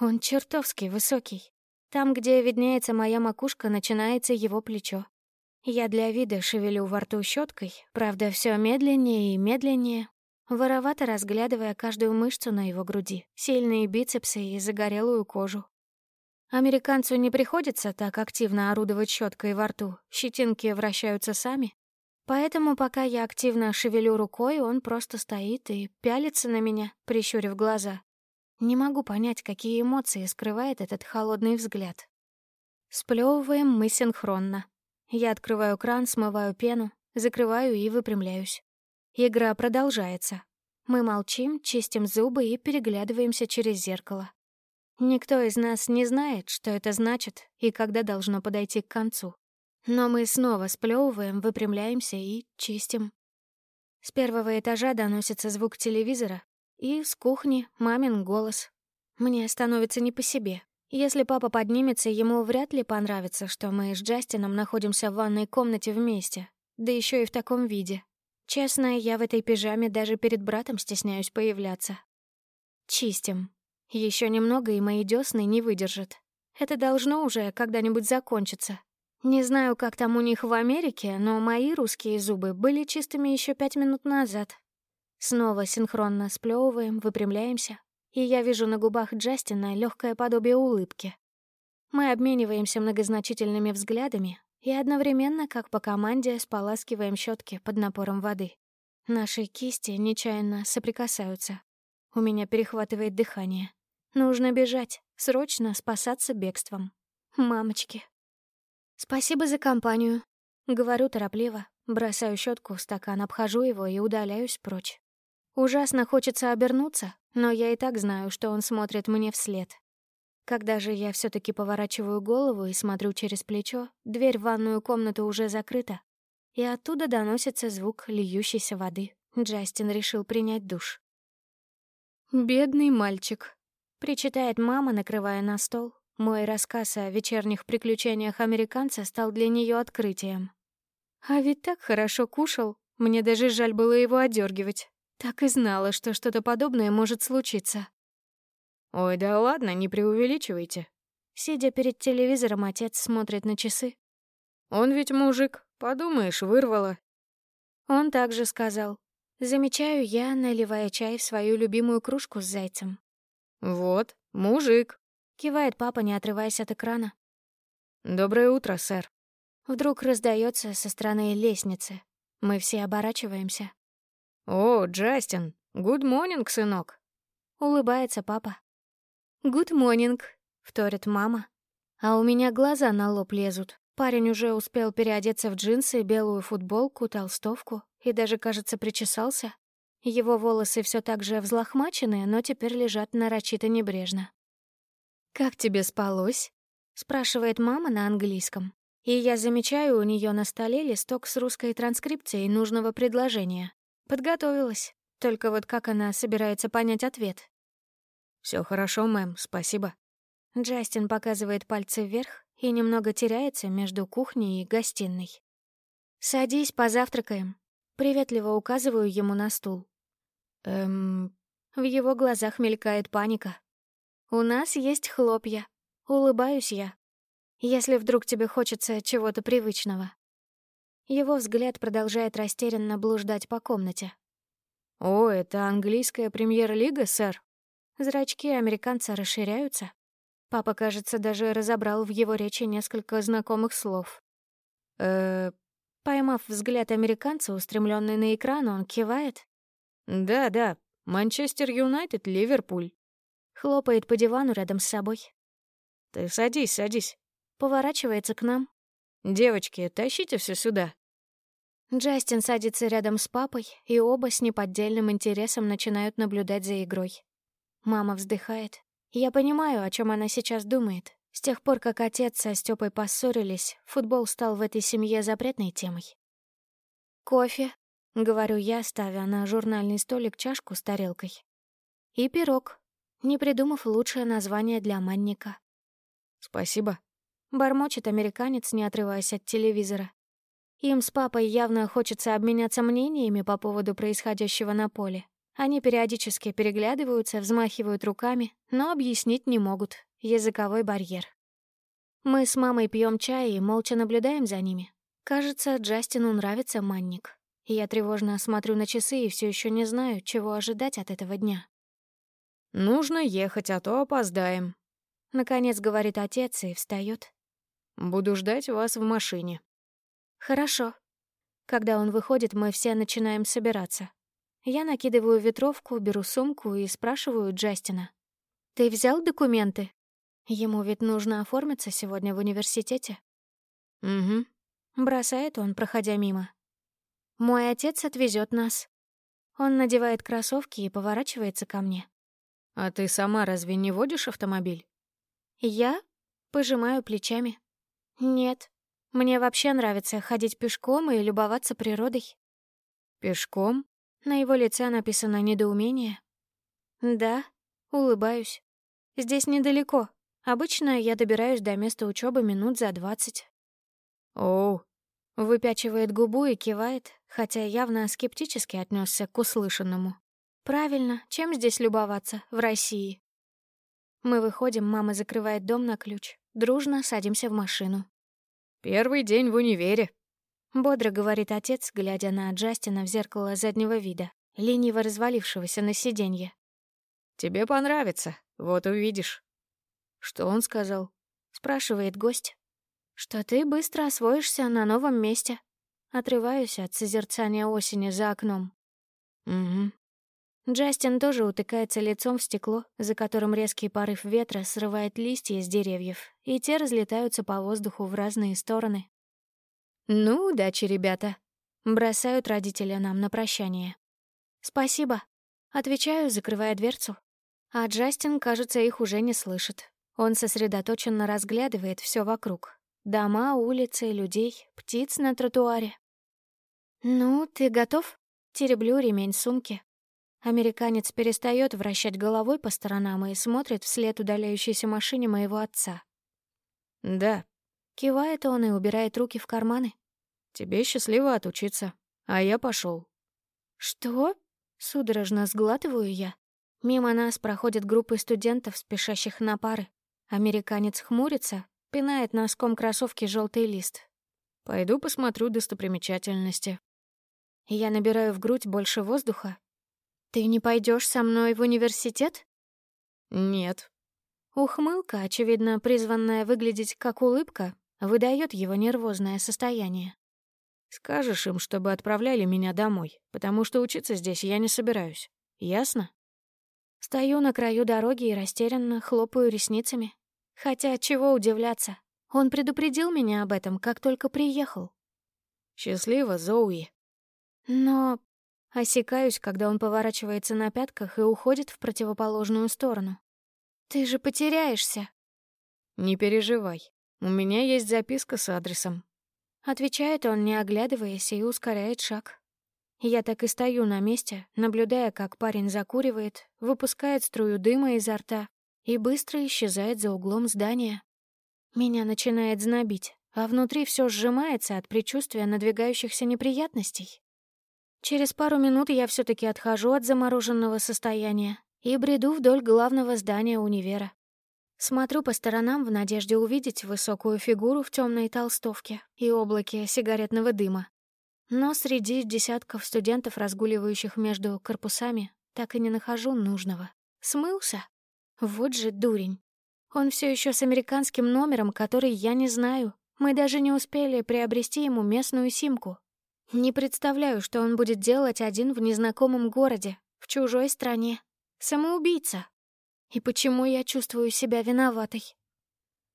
Он чертовски высокий. Там, где виднеется моя макушка, начинается его плечо. Я для вида шевелю во рту щеткой, правда, все медленнее и медленнее, воровато разглядывая каждую мышцу на его груди, сильные бицепсы и загорелую кожу. Американцу не приходится так активно орудовать щеткой во рту, щетинки вращаются сами, Поэтому, пока я активно шевелю рукой, он просто стоит и пялится на меня, прищурив глаза. Не могу понять, какие эмоции скрывает этот холодный взгляд. Сплёвываем мы синхронно. Я открываю кран, смываю пену, закрываю и выпрямляюсь. Игра продолжается. Мы молчим, чистим зубы и переглядываемся через зеркало. Никто из нас не знает, что это значит и когда должно подойти к концу. Но мы снова сплёвываем, выпрямляемся и чистим. С первого этажа доносится звук телевизора, и с кухни мамин голос. Мне становится не по себе. Если папа поднимется, ему вряд ли понравится, что мы с Джастином находимся в ванной комнате вместе, да еще и в таком виде. Честно, я в этой пижаме даже перед братом стесняюсь появляться. Чистим. Еще немного, и мои десны не выдержат. Это должно уже когда-нибудь закончиться. Не знаю, как там у них в Америке, но мои русские зубы были чистыми еще пять минут назад. Снова синхронно сплевываем, выпрямляемся, и я вижу на губах Джастина легкое подобие улыбки. Мы обмениваемся многозначительными взглядами и одновременно, как по команде, споласкиваем щетки под напором воды. Наши кисти нечаянно соприкасаются. У меня перехватывает дыхание. Нужно бежать, срочно спасаться бегством. Мамочки, «Спасибо за компанию», — говорю торопливо, бросаю щетку в стакан, обхожу его и удаляюсь прочь. Ужасно хочется обернуться, но я и так знаю, что он смотрит мне вслед. Когда же я все таки поворачиваю голову и смотрю через плечо, дверь в ванную комнату уже закрыта, и оттуда доносится звук льющейся воды. Джастин решил принять душ. «Бедный мальчик», — причитает мама, накрывая на стол, мой рассказ о вечерних приключениях американца стал для нее открытием. А ведь так хорошо кушал, мне даже жаль было его одергивать. Так и знала, что что-то подобное может случиться. «Ой, да ладно, не преувеличивайте». Сидя перед телевизором, отец смотрит на часы. «Он ведь мужик, подумаешь, вырвало». Он также сказал. Замечаю я, наливая чай в свою любимую кружку с зайцем. «Вот, мужик». Кивает папа, не отрываясь от экрана. «Доброе утро, сэр». Вдруг раздается со стороны лестницы. Мы все оборачиваемся. «О, Джастин, гуд монинг, сынок!» Улыбается папа. «Гуд монинг», — вторит мама. А у меня глаза на лоб лезут. Парень уже успел переодеться в джинсы, белую футболку, толстовку и даже, кажется, причесался. Его волосы все так же взлохмачены, но теперь лежат нарочито небрежно. «Как тебе спалось?» — спрашивает мама на английском. И я замечаю у нее на столе листок с русской транскрипцией нужного предложения. Подготовилась. Только вот как она собирается понять ответ? Все хорошо, мэм, спасибо». Джастин показывает пальцы вверх и немного теряется между кухней и гостиной. «Садись, позавтракаем». Приветливо указываю ему на стул. «Эм, В его глазах мелькает паника. «У нас есть хлопья. Улыбаюсь я. Если вдруг тебе хочется чего-то привычного». Его взгляд продолжает растерянно блуждать по комнате. «О, это английская премьер-лига, сэр?» Зрачки американца расширяются. Папа, кажется, даже разобрал в его речи несколько знакомых слов. э Поймав взгляд американца, устремленный на экран, он кивает. «Да-да, Манчестер Юнайтед, Ливерпуль». Хлопает по дивану рядом с собой. «Ты садись, садись». Поворачивается к нам. «Девочки, тащите все сюда». Джастин садится рядом с папой, и оба с неподдельным интересом начинают наблюдать за игрой. Мама вздыхает. Я понимаю, о чем она сейчас думает. С тех пор, как отец со Стёпой поссорились, футбол стал в этой семье запретной темой. «Кофе», — говорю я, ставя на журнальный столик чашку с тарелкой. «И пирог», не придумав лучшее название для манника. «Спасибо», — бормочет американец, не отрываясь от телевизора. Им с папой явно хочется обменяться мнениями по поводу происходящего на поле. Они периодически переглядываются, взмахивают руками, но объяснить не могут. Языковой барьер. Мы с мамой пьем чай и молча наблюдаем за ними. Кажется, Джастину нравится манник. Я тревожно смотрю на часы и все еще не знаю, чего ожидать от этого дня. «Нужно ехать, а то опоздаем», — наконец говорит отец и встает. «Буду ждать вас в машине». «Хорошо». Когда он выходит, мы все начинаем собираться. Я накидываю ветровку, беру сумку и спрашиваю Джастина. «Ты взял документы? Ему ведь нужно оформиться сегодня в университете». «Угу», — бросает он, проходя мимо. «Мой отец отвезет нас». Он надевает кроссовки и поворачивается ко мне. «А ты сама разве не водишь автомобиль?» «Я?» — пожимаю плечами. «Нет. Мне вообще нравится ходить пешком и любоваться природой». «Пешком?» На его лице написано недоумение. «Да, улыбаюсь. Здесь недалеко. Обычно я добираюсь до места учебы минут за двадцать». «Оу». Выпячивает губу и кивает, хотя явно скептически отнесся к услышанному. «Правильно, чем здесь любоваться, в России?» Мы выходим, мама закрывает дом на ключ. Дружно садимся в машину. «Первый день в универе», — бодро говорит отец, глядя на Джастина в зеркало заднего вида, лениво развалившегося на сиденье. «Тебе понравится, вот увидишь». «Что он сказал?» — спрашивает гость. «Что ты быстро освоишься на новом месте». Отрываюсь от созерцания осени за окном. «Угу». Джастин тоже утыкается лицом в стекло, за которым резкий порыв ветра срывает листья с деревьев, и те разлетаются по воздуху в разные стороны. «Ну, удачи, ребята», — бросают родители нам на прощание. «Спасибо», — отвечаю, закрывая дверцу. А Джастин, кажется, их уже не слышит. Он сосредоточенно разглядывает все вокруг. Дома, улицы, людей, птиц на тротуаре. «Ну, ты готов?» — тереблю ремень сумки. Американец перестает вращать головой по сторонам и смотрит вслед удаляющейся машине моего отца. «Да», Кивает он и убирает руки в карманы. «Тебе счастливо отучиться, а я пошел. «Что?» — судорожно сглатываю я. Мимо нас проходят группы студентов, спешащих на пары. Американец хмурится, пинает носком кроссовки желтый лист. «Пойду посмотрю достопримечательности». Я набираю в грудь больше воздуха. «Ты не пойдешь со мной в университет?» «Нет». Ухмылка, очевидно, призванная выглядеть как улыбка, выдает его нервозное состояние. «Скажешь им, чтобы отправляли меня домой, потому что учиться здесь я не собираюсь. Ясно?» Стою на краю дороги и растерянно хлопаю ресницами. Хотя чего удивляться? Он предупредил меня об этом, как только приехал. «Счастливо, Зоуи». Но осекаюсь, когда он поворачивается на пятках и уходит в противоположную сторону. «Ты же потеряешься». «Не переживай. У меня есть записка с адресом». Отвечает он, не оглядываясь, и ускоряет шаг. Я так и стою на месте, наблюдая, как парень закуривает, выпускает струю дыма изо рта и быстро исчезает за углом здания. Меня начинает знобить, а внутри все сжимается от предчувствия надвигающихся неприятностей. Через пару минут я все таки отхожу от замороженного состояния и бреду вдоль главного здания универа. Смотрю по сторонам в надежде увидеть высокую фигуру в темной толстовке и облаке сигаретного дыма. Но среди десятков студентов, разгуливающих между корпусами, так и не нахожу нужного. Смылся? Вот же дурень. Он все еще с американским номером, который я не знаю. Мы даже не успели приобрести ему местную симку. Не представляю, что он будет делать один в незнакомом городе, в чужой стране. Самоубийца. И почему я чувствую себя виноватой?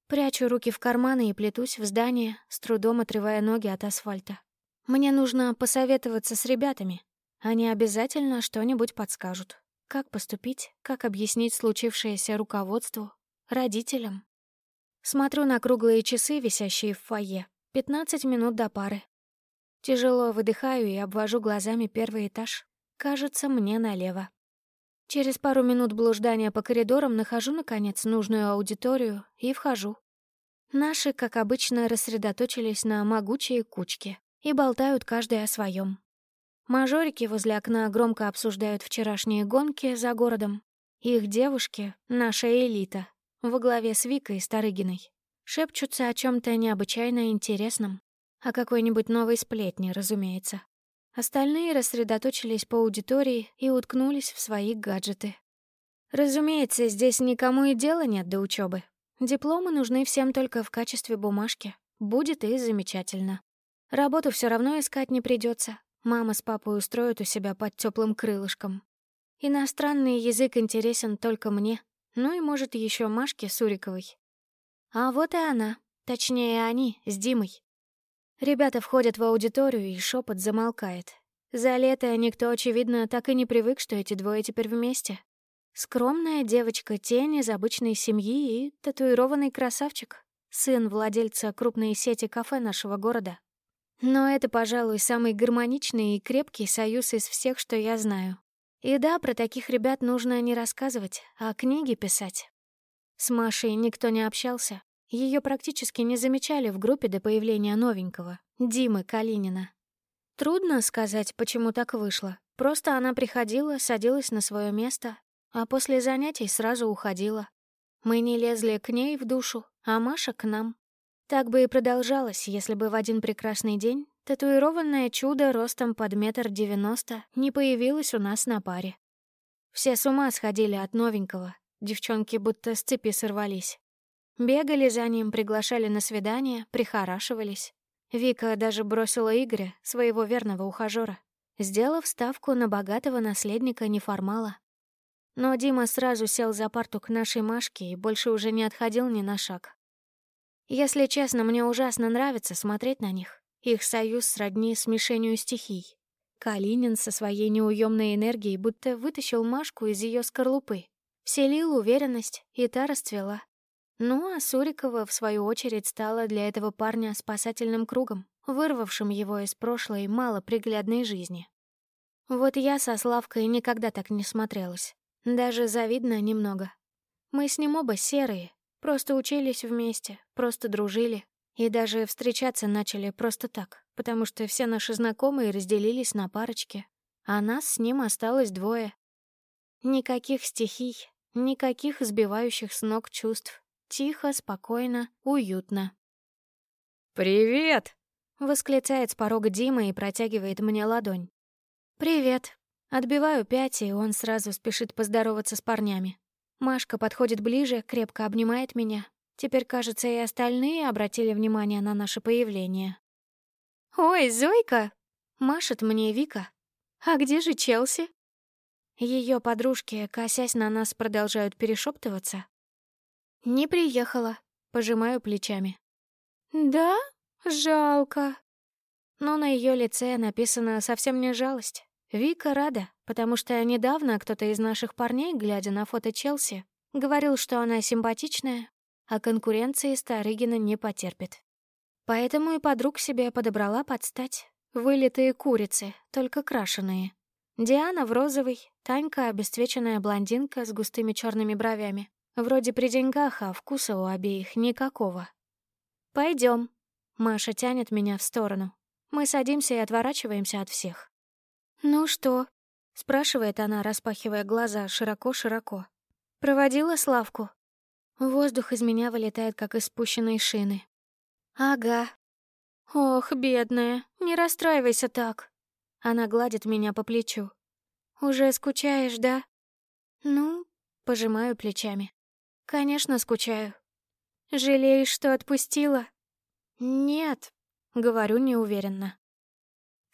Прячу руки в карманы и плетусь в здание, с трудом отрывая ноги от асфальта. Мне нужно посоветоваться с ребятами. Они обязательно что-нибудь подскажут. Как поступить, как объяснить случившееся руководству, родителям. Смотрю на круглые часы, висящие в фойе. Пятнадцать минут до пары. Тяжело выдыхаю и обвожу глазами первый этаж. Кажется, мне налево. Через пару минут блуждания по коридорам нахожу, наконец, нужную аудиторию и вхожу. Наши, как обычно, рассредоточились на могучие кучки и болтают каждый о своем. Мажорики возле окна громко обсуждают вчерашние гонки за городом. Их девушки — наша элита, во главе с Викой Старыгиной. Шепчутся о чем то необычайно интересном. О какой-нибудь новой сплетне, разумеется. Остальные рассредоточились по аудитории и уткнулись в свои гаджеты. Разумеется, здесь никому и дела нет до учебы. Дипломы нужны всем только в качестве бумажки. Будет и замечательно. Работу все равно искать не придется. Мама с папой устроят у себя под теплым крылышком. Иностранный язык интересен только мне, ну и, может, еще Машке Суриковой. А вот и она, точнее, они с Димой. Ребята входят в аудиторию, и шепот замолкает. За лето никто, очевидно, так и не привык, что эти двое теперь вместе. Скромная девочка, тень из обычной семьи и татуированный красавчик, сын владельца крупной сети кафе нашего города. Но это, пожалуй, самый гармоничный и крепкий союз из всех, что я знаю. И да, про таких ребят нужно не рассказывать, а книги писать. С Машей никто не общался, ее практически не замечали в группе до появления новенького, Димы Калинина. Трудно сказать, почему так вышло. Просто она приходила, садилась на свое место, а после занятий сразу уходила. Мы не лезли к ней в душу, а Маша к нам. Так бы и продолжалось, если бы в один прекрасный день татуированное чудо ростом под метр девяносто не появилось у нас на паре. Все с ума сходили от новенького, девчонки будто с цепи сорвались. Бегали за ним, приглашали на свидание, прихорашивались. Вика даже бросила Игоря, своего верного ухажёра, сделав ставку на богатого наследника неформала. Но Дима сразу сел за парту к нашей Машке и больше уже не отходил ни на шаг. Если честно, мне ужасно нравится смотреть на них. Их союз сродни смешению стихий. Калинин со своей неуемной энергией будто вытащил Машку из ее скорлупы, вселил уверенность, и та расцвела. Ну, а Сурикова, в свою очередь, стала для этого парня спасательным кругом, вырвавшим его из прошлой малоприглядной жизни. Вот я со Славкой никогда так не смотрелась. Даже завидно немного. Мы с ним оба серые, просто учились вместе, просто дружили. И даже встречаться начали просто так, потому что все наши знакомые разделились на парочки, а нас с ним осталось двое. Никаких стихий, никаких сбивающих с ног чувств. Тихо, спокойно, уютно. «Привет!» — восклицает с порога Дима и протягивает мне ладонь. «Привет!» Отбиваю пять, и он сразу спешит поздороваться с парнями. Машка подходит ближе, крепко обнимает меня. Теперь, кажется, и остальные обратили внимание на наше появление. «Ой, Зойка!» — машет мне Вика. «А где же Челси?» Ее подружки, косясь на нас, продолжают перешептываться, «Не приехала», — пожимаю плечами. «Да? Жалко». Но на ее лице написано совсем не жалость. Вика рада, потому что недавно кто-то из наших парней, глядя на фото Челси, говорил, что она симпатичная, а конкуренции Старыгина не потерпит. Поэтому и подруг себе подобрала подстать. Вылитые курицы, только крашеные. Диана в розовый, Танька — обесцвеченная блондинка с густыми черными бровями, Вроде при деньгах, а вкуса у обеих никакого. Пойдем. Маша тянет меня в сторону. Мы садимся и отворачиваемся от всех. «Ну что?» — спрашивает она, распахивая глаза широко-широко. «Проводила Славку?» Воздух из меня вылетает, как из спущенной шины. «Ага». «Ох, бедная, не расстраивайся так». Она гладит меня по плечу. «Уже скучаешь, да?» «Ну...» — пожимаю плечами. «Конечно, скучаю». «Жалеешь, что отпустила?» «Нет», — говорю неуверенно.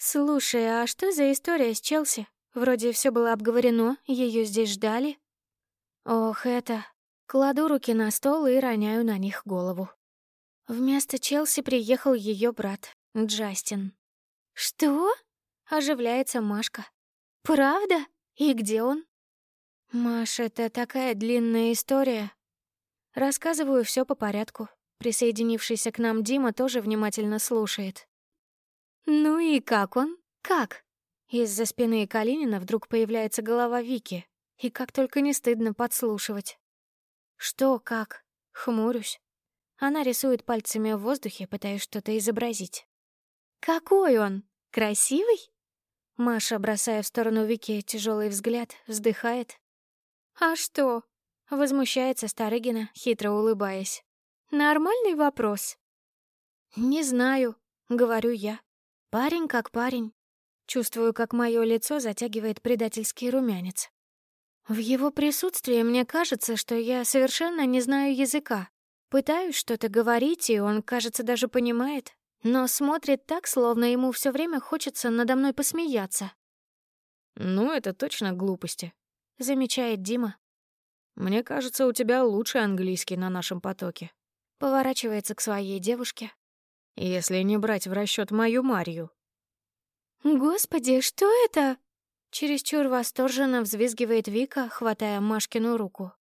«Слушай, а что за история с Челси? Вроде все было обговорено, ее здесь ждали». «Ох, это...» Кладу руки на стол и роняю на них голову. Вместо Челси приехал ее брат, Джастин. «Что?» — оживляется Машка. «Правда? И где он?» «Маш, это такая длинная история». Рассказываю все по порядку. Присоединившийся к нам Дима тоже внимательно слушает. «Ну и как он? Как?» Из-за спины Калинина вдруг появляется голова Вики, и как только не стыдно подслушивать. «Что, как?» Хмурюсь. Она рисует пальцами в воздухе, пытаясь что-то изобразить. «Какой он? Красивый?» Маша, бросая в сторону Вики тяжелый взгляд, вздыхает. «А что?» — возмущается Старыгина, хитро улыбаясь. «Нормальный вопрос». «Не знаю», — говорю я. «Парень как парень». Чувствую, как мое лицо затягивает предательский румянец. В его присутствии мне кажется, что я совершенно не знаю языка. Пытаюсь что-то говорить, и он, кажется, даже понимает, но смотрит так, словно ему все время хочется надо мной посмеяться. «Ну, это точно глупости», — замечает Дима. «Мне кажется, у тебя лучший английский на нашем потоке». Поворачивается к своей девушке. «Если не брать в расчет мою Марью». «Господи, что это?» Чересчур восторженно взвизгивает Вика, хватая Машкину руку.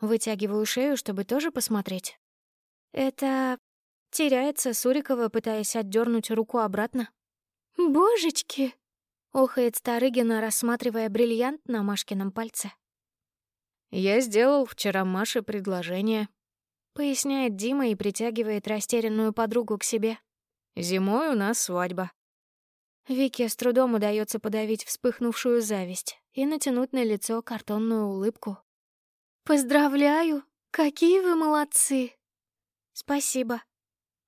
Вытягиваю шею, чтобы тоже посмотреть. Это... Теряется Сурикова, пытаясь отдернуть руку обратно. «Божечки!» — охает Старыгина, рассматривая бриллиант на Машкином пальце. «Я сделал вчера Маше предложение», — поясняет Дима и притягивает растерянную подругу к себе. «Зимой у нас свадьба». Вике с трудом удается подавить вспыхнувшую зависть и натянуть на лицо картонную улыбку. «Поздравляю! Какие вы молодцы!» «Спасибо».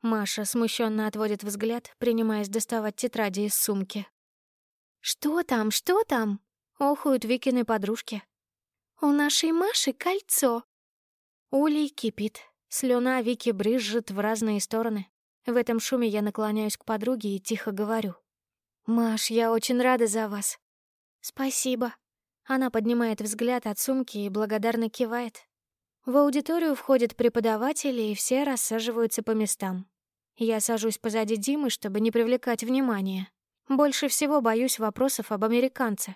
Маша смущенно отводит взгляд, принимаясь доставать тетради из сумки. «Что там, что там?» — охуют Викины подружки. «У нашей Маши кольцо». Улей кипит, слюна Вики брызжет в разные стороны. В этом шуме я наклоняюсь к подруге и тихо говорю. «Маш, я очень рада за вас». «Спасибо». Она поднимает взгляд от сумки и благодарно кивает. В аудиторию входят преподаватели, и все рассаживаются по местам. Я сажусь позади Димы, чтобы не привлекать внимания. Больше всего боюсь вопросов об американце.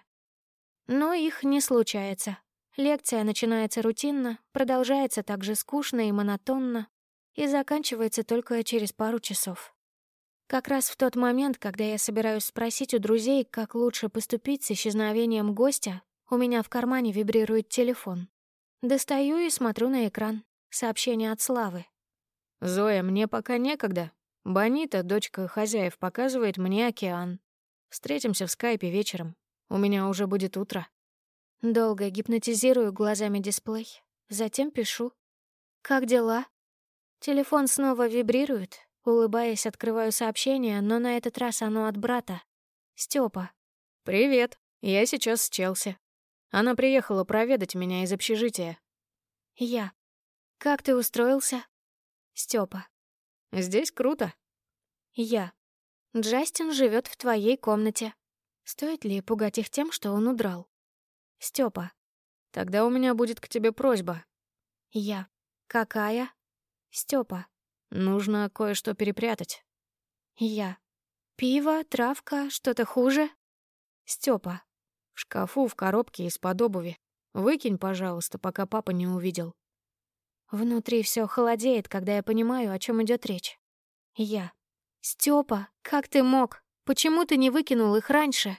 Но их не случается. Лекция начинается рутинно, продолжается также скучно и монотонно и заканчивается только через пару часов. Как раз в тот момент, когда я собираюсь спросить у друзей, как лучше поступить с исчезновением гостя, у меня в кармане вибрирует телефон. Достаю и смотрю на экран. Сообщение от Славы. «Зоя, мне пока некогда. Бонита, дочка хозяев, показывает мне океан. Встретимся в скайпе вечером. У меня уже будет утро». Долго гипнотизирую глазами дисплей. Затем пишу. «Как дела?» Телефон снова вибрирует, Улыбаясь, открываю сообщение, но на этот раз оно от брата. Степа. «Привет. Я сейчас с Челси. Она приехала проведать меня из общежития». Я. «Как ты устроился?» Степа. «Здесь круто». Я. «Джастин живет в твоей комнате. Стоит ли пугать их тем, что он удрал?» Степа. «Тогда у меня будет к тебе просьба». Я. «Какая?» Степа. Нужно кое-что перепрятать. Я. Пиво, травка, что-то хуже? Степа. В шкафу, в коробке из-под обуви. Выкинь, пожалуйста, пока папа не увидел. Внутри все холодеет, когда я понимаю, о чем идет речь. Я. Степа, как ты мог? Почему ты не выкинул их раньше?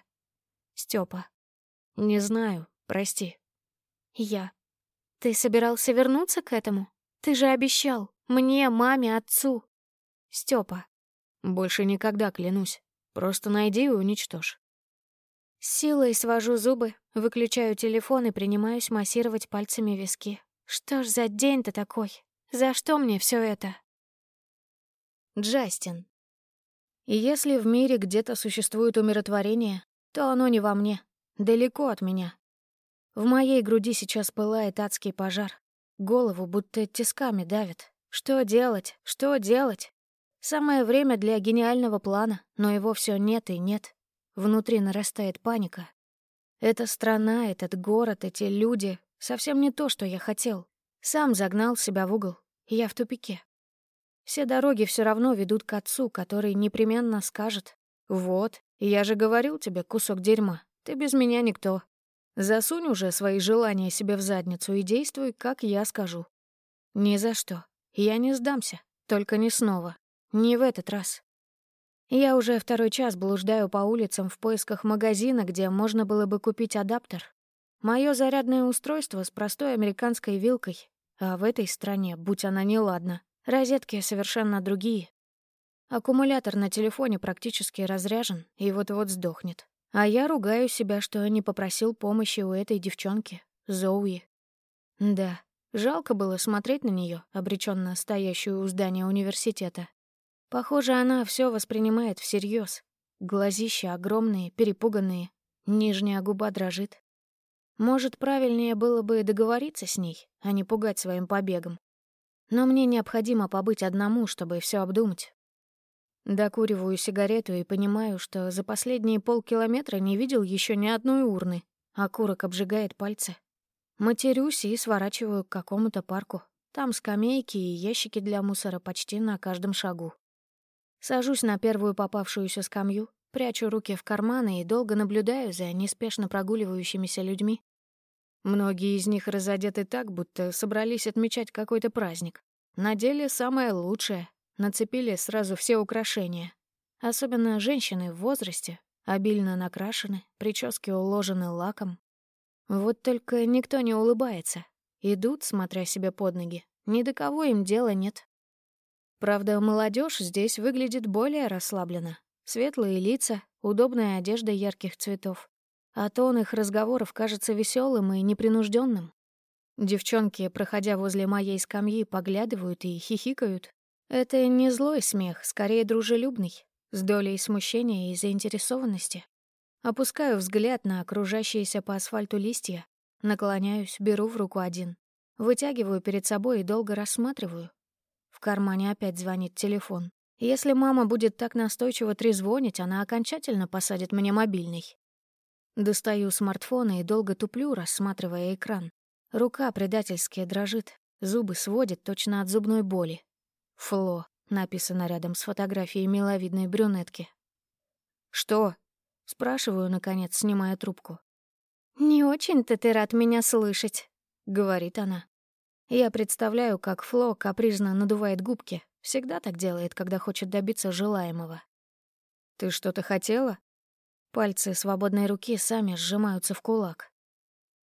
Степа. Не знаю, прости. Я. Ты собирался вернуться к этому? Ты же обещал. Мне, маме, отцу. Степа. Больше никогда, клянусь. Просто найди и уничтожь. С силой свожу зубы, выключаю телефон и принимаюсь массировать пальцами виски. Что ж за день-то такой? За что мне все это? Джастин. Если в мире где-то существует умиротворение, то оно не во мне, далеко от меня. В моей груди сейчас пылает адский пожар. Голову будто тисками давит. Что делать? Что делать? Самое время для гениального плана, но его все нет и нет. Внутри нарастает паника. Эта страна, этот город, эти люди — совсем не то, что я хотел. Сам загнал себя в угол, и я в тупике. Все дороги все равно ведут к отцу, который непременно скажет «Вот, я же говорил тебе, кусок дерьма, ты без меня никто. Засунь уже свои желания себе в задницу и действуй, как я скажу». Ни за что. Я не сдамся, только не снова. Не в этот раз. Я уже второй час блуждаю по улицам в поисках магазина, где можно было бы купить адаптер. Моё зарядное устройство с простой американской вилкой, а в этой стране, будь она неладна, розетки совершенно другие. Аккумулятор на телефоне практически разряжен и вот-вот сдохнет. А я ругаю себя, что не попросил помощи у этой девчонки, Зоуи. Да, жалко было смотреть на неё, обречённо стоящую у здания университета, Похоже, она все воспринимает всерьез. Глазища огромные, перепуганные, нижняя губа дрожит. Может, правильнее было бы договориться с ней, а не пугать своим побегом. Но мне необходимо побыть одному, чтобы все обдумать. Докуриваю сигарету и понимаю, что за последние полкилометра не видел еще ни одной урны, а курок обжигает пальцы. Матерюсь и сворачиваю к какому-то парку. Там скамейки и ящики для мусора почти на каждом шагу. Сажусь на первую попавшуюся скамью, прячу руки в карманы и долго наблюдаю за неспешно прогуливающимися людьми. Многие из них разодеты так, будто собрались отмечать какой-то праздник. На деле самое лучшее. Нацепили сразу все украшения. Особенно женщины в возрасте, обильно накрашены, прически уложены лаком. Вот только никто не улыбается. Идут, смотря себе под ноги. Ни до кого им дела нет. Правда, молодежь здесь выглядит более расслабленно. Светлые лица, удобная одежда ярких цветов. А тон их разговоров кажется веселым и непринужденным. Девчонки, проходя возле моей скамьи, поглядывают и хихикают. Это не злой смех, скорее дружелюбный, с долей смущения и заинтересованности. Опускаю взгляд на окружающиеся по асфальту листья, наклоняюсь, беру в руку один. Вытягиваю перед собой и долго рассматриваю, кармане опять звонит телефон. Если мама будет так настойчиво трезвонить, она окончательно посадит мне мобильный. Достаю смартфон и долго туплю, рассматривая экран. Рука предательски дрожит, зубы сводят точно от зубной боли. «Фло», — написано рядом с фотографией миловидной брюнетки. «Что?» — спрашиваю, наконец, снимая трубку. «Не очень-то ты рад меня слышать», — говорит она. Я представляю, как Фло капризно надувает губки. Всегда так делает, когда хочет добиться желаемого. «Ты что-то хотела?» Пальцы свободной руки сами сжимаются в кулак.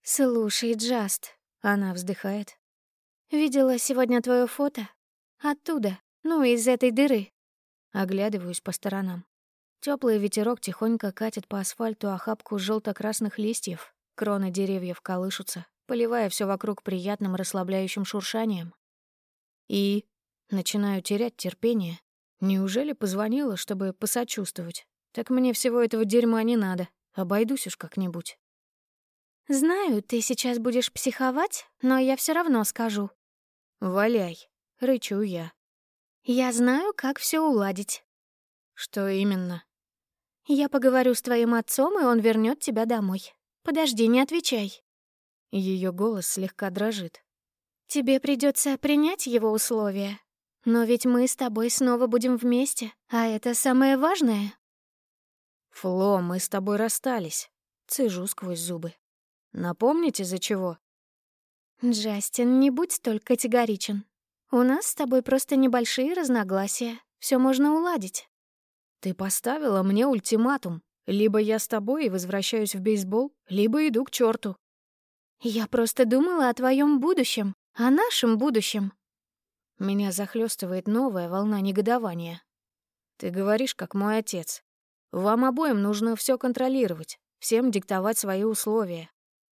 «Слушай, Джаст», — она вздыхает. «Видела сегодня твое фото? Оттуда, ну, из этой дыры». Оглядываюсь по сторонам. Теплый ветерок тихонько катит по асфальту охапку желто красных листьев, кроны деревьев колышутся, поливая все вокруг приятным расслабляющим шуршанием. И начинаю терять терпение. Неужели позвонила, чтобы посочувствовать? Так мне всего этого дерьма не надо. Обойдусь уж как-нибудь. «Знаю, ты сейчас будешь психовать, но я все равно скажу». «Валяй», — рычу я. «Я знаю, как все уладить». «Что именно?» «Я поговорю с твоим отцом, и он вернет тебя домой. Подожди, не отвечай». Ее голос слегка дрожит. «Тебе придется принять его условия. Но ведь мы с тобой снова будем вместе, а это самое важное». «Фло, мы с тобой расстались», — цыжу сквозь зубы. «Напомните, за чего?» «Джастин, не будь столь категоричен. У нас с тобой просто небольшие разногласия. Все можно уладить». «Ты поставила мне ультиматум. Либо я с тобой и возвращаюсь в бейсбол, либо иду к черту. Я просто думала о твоем будущем, о нашем будущем. Меня захлестывает новая волна негодования. Ты говоришь, как мой отец. Вам обоим нужно все контролировать, всем диктовать свои условия.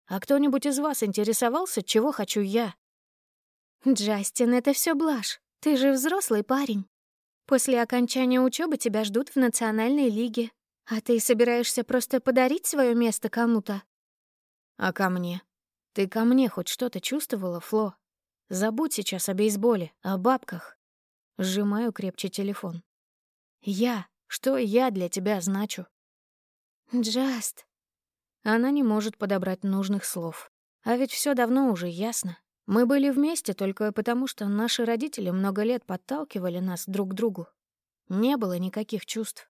А кто-нибудь из вас интересовался, чего хочу я? Джастин, это все блажь. Ты же взрослый парень. После окончания учебы тебя ждут в национальной лиге. А ты собираешься просто подарить свое место кому-то? А ко мне? Ты ко мне хоть что-то чувствовала, Фло? Забудь сейчас о бейсболе, о бабках. Сжимаю крепче телефон. Я, что я для тебя значу? Джаст. Она не может подобрать нужных слов. А ведь все давно уже ясно. Мы были вместе только потому, что наши родители много лет подталкивали нас друг к другу. Не было никаких чувств.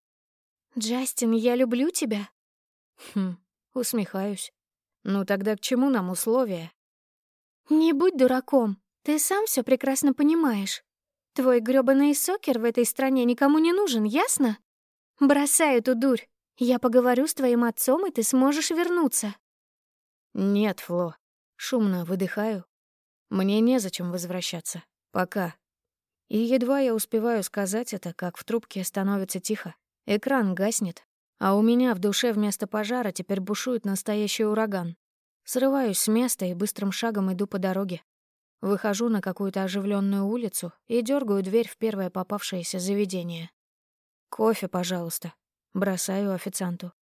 «Джастин, я люблю тебя». Хм, усмехаюсь. Ну тогда к чему нам условия? «Не будь дураком. Ты сам все прекрасно понимаешь. Твой грёбаный сокер в этой стране никому не нужен, ясно? Бросай эту дурь. Я поговорю с твоим отцом, и ты сможешь вернуться». «Нет, Фло». Шумно выдыхаю. Мне незачем возвращаться. Пока. И едва я успеваю сказать это, как в трубке становится тихо. Экран гаснет, а у меня в душе вместо пожара теперь бушует настоящий ураган. Срываюсь с места и быстрым шагом иду по дороге. Выхожу на какую-то оживленную улицу и дергаю дверь в первое попавшееся заведение. «Кофе, пожалуйста», — бросаю официанту.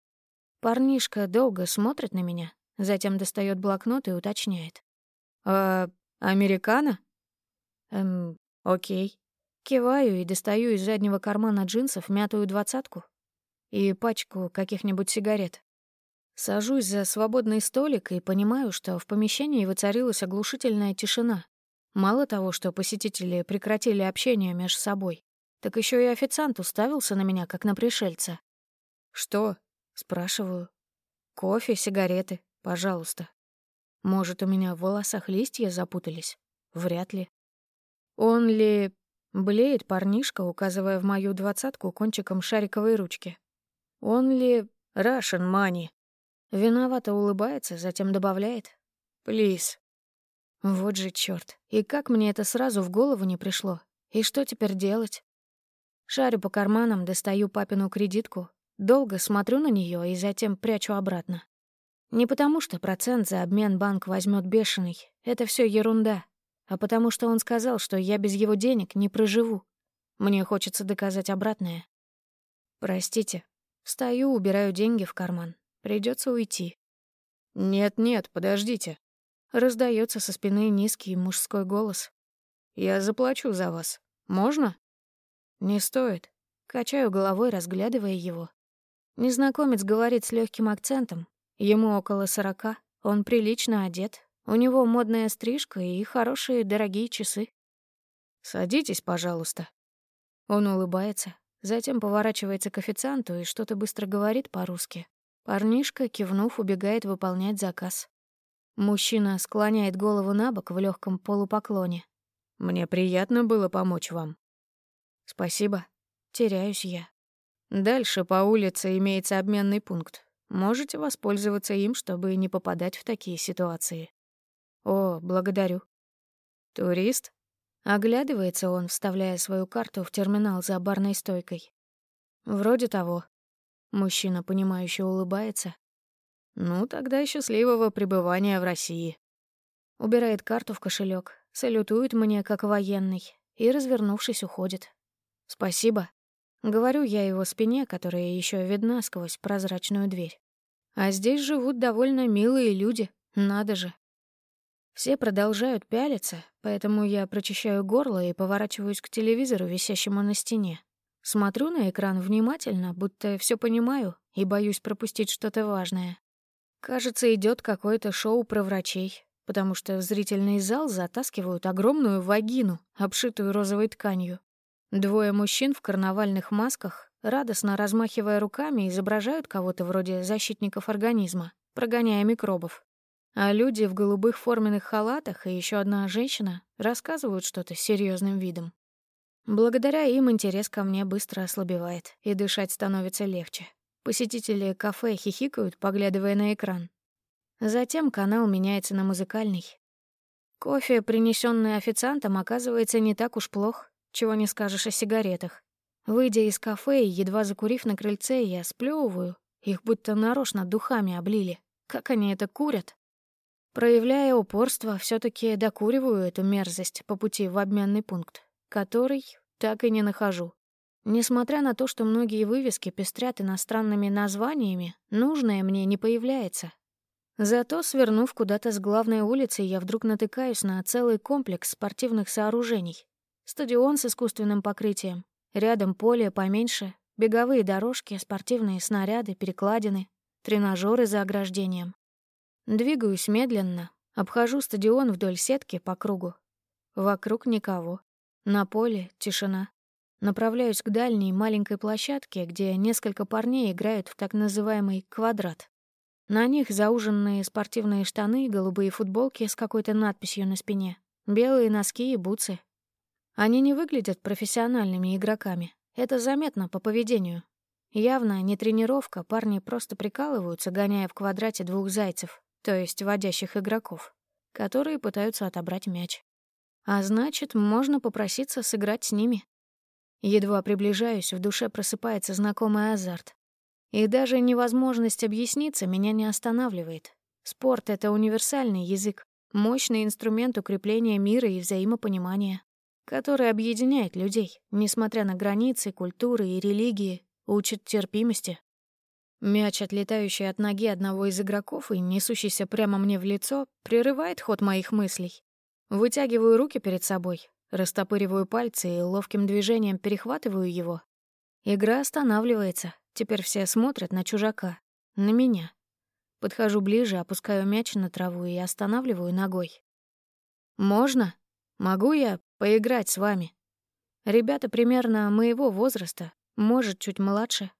Парнишка долго смотрит на меня, затем достает блокнот и уточняет. «А, американо?» «Эм, окей». Киваю и достаю из заднего кармана джинсов мятую двадцатку и пачку каких-нибудь сигарет. Сажусь за свободный столик и понимаю, что в помещении воцарилась оглушительная тишина. Мало того, что посетители прекратили общение между собой, так еще и официант уставился на меня, как на пришельца. «Что?» — спрашиваю. «Кофе, сигареты, пожалуйста». Может, у меня в волосах листья запутались? Вряд ли. Он ли Блеет парнишка, указывая в мою двадцатку кончиком шариковой ручки. Он ли Russian money? Виновато улыбается, затем добавляет. Плиз. Вот же чёрт. И как мне это сразу в голову не пришло? И что теперь делать? Шарю по карманам, достаю папину кредитку, долго смотрю на неё и затем прячу обратно. Не потому что процент за обмен банк возьмет бешеный. Это все ерунда а потому что он сказал, что я без его денег не проживу. Мне хочется доказать обратное. Простите. Встаю, убираю деньги в карман. Придется уйти. Нет-нет, подождите. Раздается со спины низкий мужской голос. Я заплачу за вас. Можно? Не стоит. Качаю головой, разглядывая его. Незнакомец говорит с легким акцентом. Ему около сорока. Он прилично одет, у него модная стрижка и хорошие дорогие часы. «Садитесь, пожалуйста». Он улыбается, затем поворачивается к официанту и что-то быстро говорит по-русски. Парнишка, кивнув, убегает выполнять заказ. Мужчина склоняет голову на бок в легком полупоклоне. «Мне приятно было помочь вам». «Спасибо. Теряюсь я. Дальше по улице имеется обменный пункт. Можете воспользоваться им, чтобы не попадать в такие ситуации». «О, благодарю». «Турист?» Оглядывается он, вставляя свою карту в терминал за барной стойкой. «Вроде того». Мужчина, понимающе улыбается. «Ну, тогда счастливого пребывания в России». Убирает карту в кошелек, салютует мне, как военный, и, развернувшись, уходит. «Спасибо». Говорю я его спине, которая еще видна сквозь прозрачную дверь. А здесь живут довольно милые люди, надо же. Все продолжают пялиться, поэтому я прочищаю горло и поворачиваюсь к телевизору, висящему на стене. Смотрю на экран внимательно, будто все понимаю и боюсь пропустить что-то важное. Кажется, идет какое-то шоу про врачей, потому что в зрительный зал затаскивают огромную вагину, обшитую розовой тканью. Двое мужчин в карнавальных масках, радостно размахивая руками, изображают кого-то вроде защитников организма, прогоняя микробов. А люди в голубых форменных халатах и еще одна женщина рассказывают что-то серьезным видом. Благодаря им интерес ко мне быстро ослабевает, и дышать становится легче. Посетители кафе хихикают, поглядывая на экран. Затем канал меняется на музыкальный. Кофе, принесенный официантом, оказывается не так уж плох, чего не скажешь о сигаретах. Выйдя из кафе и едва закурив на крыльце, я сплёвываю Их будто нарочно духами облили. Как они это курят? Проявляя упорство, все таки докуриваю эту мерзость по пути в обменный пункт, который так и не нахожу. Несмотря на то, что многие вывески пестрят иностранными названиями, нужное мне не появляется. Зато, свернув куда-то с главной улицы, я вдруг натыкаюсь на целый комплекс спортивных сооружений. Стадион с искусственным покрытием, рядом поле поменьше, беговые дорожки, спортивные снаряды, перекладины, тренажеры за ограждением. Двигаюсь медленно, обхожу стадион вдоль сетки по кругу. Вокруг никого. На поле тишина. Направляюсь к дальней маленькой площадке, где несколько парней играют в так называемый «квадрат». На них зауженные спортивные штаны, голубые футболки с какой-то надписью на спине, белые носки и бутсы. Они не выглядят профессиональными игроками. Это заметно по поведению. Явно не тренировка, парни просто прикалываются, гоняя в квадрате двух зайцев, то есть водящих игроков, которые пытаются отобрать мяч. А значит, можно попроситься сыграть с ними. Едва приближаюсь, в душе просыпается знакомый азарт. И даже невозможность объясниться меня не останавливает. Спорт — это универсальный язык, мощный инструмент укрепления мира и взаимопонимания, который объединяет людей, несмотря на границы, культуры и религии, учит терпимости. Мяч, отлетающий от ноги одного из игроков и несущийся прямо мне в лицо, прерывает ход моих мыслей. Вытягиваю руки перед собой, Растопыриваю пальцы и ловким движением перехватываю его. Игра останавливается. Теперь все смотрят на чужака. На меня. Подхожу ближе, опускаю мяч на траву и останавливаю ногой. «Можно? Могу я поиграть с вами?» Ребята примерно моего возраста, может, чуть младше.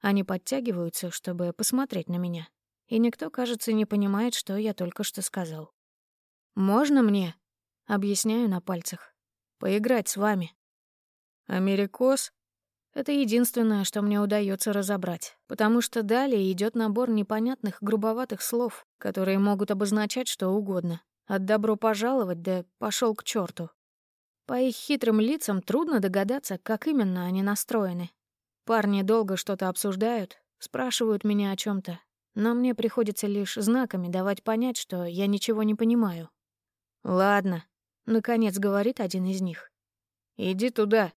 Они подтягиваются, чтобы посмотреть на меня. И никто, кажется, не понимает, что я только что сказал. «Можно мне?» — объясняю на пальцах поиграть с вами. Америкос — это единственное, что мне удается разобрать, потому что далее идет набор непонятных грубоватых слов, которые могут обозначать что угодно. От «добро пожаловать» до «пошел к черту. По их хитрым лицам трудно догадаться, как именно они настроены. Парни долго что-то обсуждают, спрашивают меня о чем то но мне приходится лишь знаками давать понять, что я ничего не понимаю. «Ладно», Наконец говорит один из них. «Иди туда».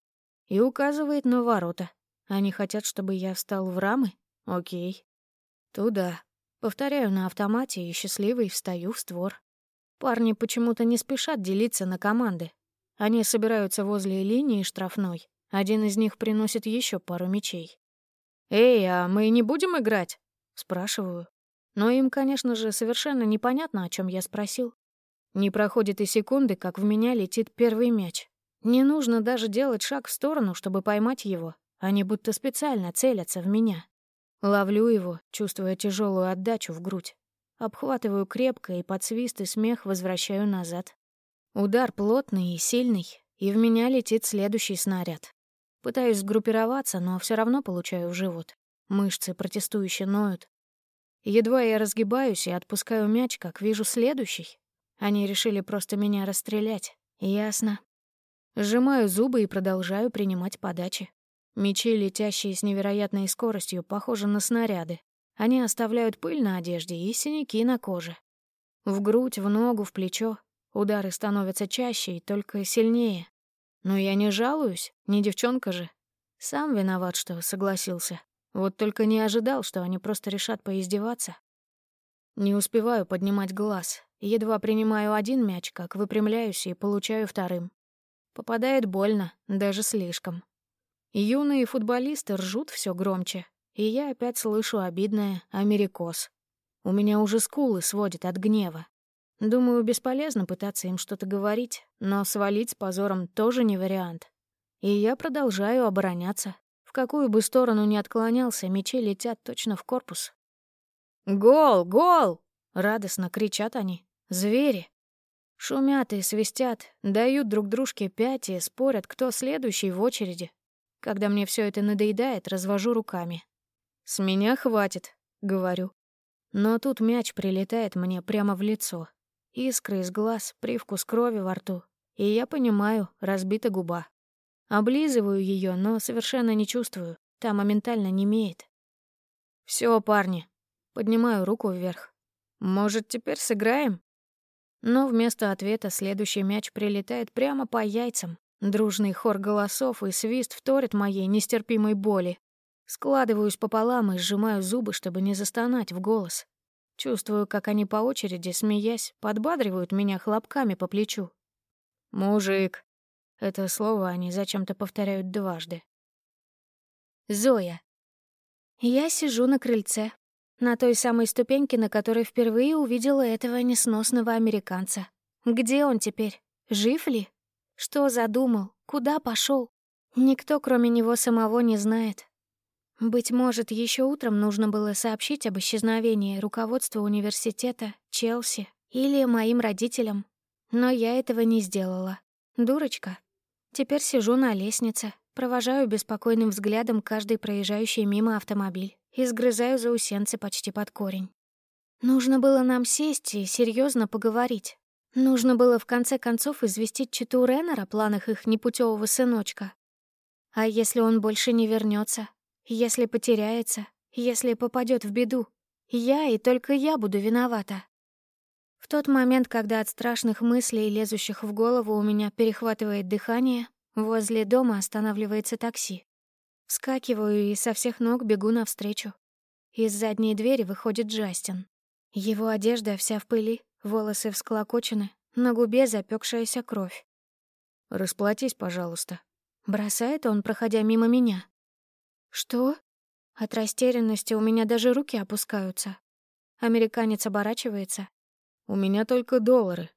И указывает на ворота. Они хотят, чтобы я встал в рамы? Окей. Туда. Повторяю на автомате и счастливый встаю в створ. Парни почему-то не спешат делиться на команды. Они собираются возле линии штрафной. Один из них приносит еще пару мячей. «Эй, а мы не будем играть?» — спрашиваю. Но им, конечно же, совершенно непонятно, о чем я спросил. Не проходит и секунды, как в меня летит первый мяч. Не нужно даже делать шаг в сторону, чтобы поймать его. Они будто специально целятся в меня. Ловлю его, чувствуя тяжелую отдачу в грудь. Обхватываю крепко и под свист и смех возвращаю назад. Удар плотный и сильный, и в меня летит следующий снаряд. Пытаюсь сгруппироваться, но все равно получаю в живот. Мышцы протестующе ноют. Едва я разгибаюсь и отпускаю мяч, как вижу следующий, они решили просто меня расстрелять. Ясно. Сжимаю зубы и продолжаю принимать подачи. Мечи, летящие с невероятной скоростью, похожи на снаряды. Они оставляют пыль на одежде и синяки на коже. В грудь, в ногу, в плечо. Удары становятся чаще и только сильнее. Но я не жалуюсь, не девчонка же. Сам виноват, что согласился. Вот только не ожидал, что они просто решат поиздеваться. Не успеваю поднимать глаз. Едва принимаю один мяч, как выпрямляюсь и получаю вторым. Попадает больно, даже слишком. Юные футболисты ржут все громче, и я опять слышу обидное «Америкос». У меня уже скулы сводят от гнева. Думаю, бесполезно пытаться им что-то говорить, но свалить с позором тоже не вариант. И я продолжаю обороняться. В какую бы сторону ни отклонялся, мечи летят точно в корпус, «Гол! Гол!» — радостно кричат они. «Звери!» Шумят и свистят, дают друг дружке пять и спорят, кто следующий в очереди. Когда мне все это надоедает, развожу руками. «С меня хватит», — говорю. Но тут мяч прилетает мне прямо в лицо. Искры из глаз, привкус крови во рту. И я понимаю, разбита губа. Облизываю ее, но совершенно не чувствую. Та моментально немеет. Все, парни. Поднимаю руку вверх. Может, теперь сыграем? Но вместо ответа следующий мяч прилетает прямо по яйцам. Дружный хор голосов и свист вторит моей нестерпимой боли. Складываюсь пополам и сжимаю зубы, чтобы не застонать в голос. Чувствую, как они по очереди, смеясь, подбадривают меня хлопками по плечу. «Мужик». Это слово они зачем-то повторяют дважды. Зоя. Я сижу на крыльце, на той самой ступеньке, на которой впервые увидела этого несносного американца. Где он теперь? Жив ли? Что задумал? Куда пошел? Никто, кроме него самого, не знает. Быть может, еще утром нужно было сообщить об исчезновении руководства университета, Челси или моим родителям. Но я этого не сделала. Дурочка. Теперь сижу на лестнице, провожаю беспокойным взглядом каждый проезжающий мимо автомобиль и сгрызаю заусенцы почти под корень. Нужно было нам сесть и серьезно поговорить. Нужно было в конце концов известить читу Реннер о планах их непутевого сыночка. А если он больше не вернется, если потеряется, если попадет в беду, я и только я буду виновата. В тот момент, когда от страшных мыслей, лезущих в голову, у меня перехватывает дыхание, возле дома останавливается такси. Вскакиваю и со всех ног бегу навстречу. Из задней двери выходит Джастин. Его одежда вся в пыли, волосы всклокочены, на губе запекшаяся кровь. «Расплатись, пожалуйста». Бросает он, проходя мимо меня. «Что?» От растерянности у меня даже руки опускаются. Американец оборачивается. «У меня только доллары».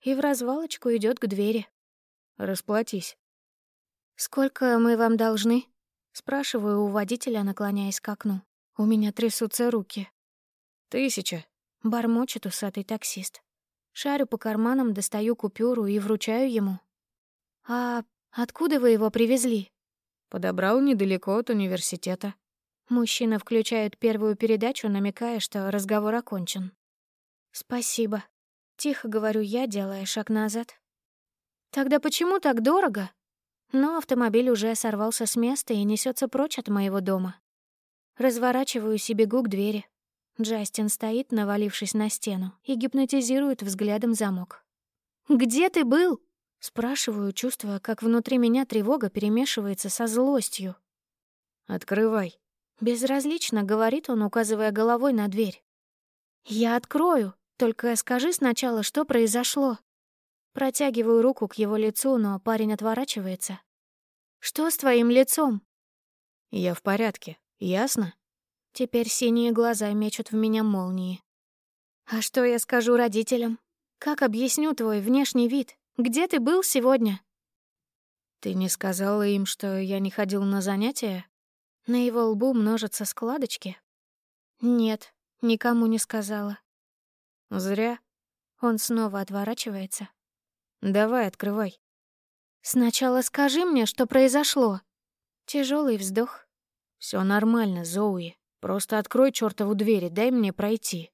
И в развалочку идет к двери. «Расплатись». «Сколько мы вам должны?» Спрашиваю у водителя, наклоняясь к окну. У меня трясутся руки. «Тысяча», — бормочет усатый таксист. Шарю по карманам, достаю купюру и вручаю ему. «А откуда вы его привезли?» Подобрал недалеко от университета. Мужчина включает первую передачу, намекая, что разговор окончен. «Спасибо», — тихо говорю я, делая шаг назад. «Тогда почему так дорого?» Но автомобиль уже сорвался с места и несется прочь от моего дома. Разворачиваюсь и бегу к двери. Джастин стоит, навалившись на стену, и гипнотизирует взглядом замок. «Где ты был?» Спрашиваю, чувствуя, как внутри меня тревога перемешивается со злостью. «Открывай». Безразлично, говорит он, указывая головой на дверь. «Я открою, только скажи сначала, что произошло». Протягиваю руку к его лицу, но парень отворачивается. «Что с твоим лицом?» «Я в порядке, ясно?» Теперь синие глаза мечут в меня молнии. «А что я скажу родителям? Как объясню твой внешний вид? Где ты был сегодня?» «Ты не сказала им, что я не ходил на занятия?» На его лбу множатся складочки. «Нет, никому не сказала». «Зря». Он снова отворачивается. «Давай, открывай». «Сначала скажи мне, что произошло». Тяжелый вздох. Все нормально, Зоуи. Просто открой чёртову дверь и дай мне пройти».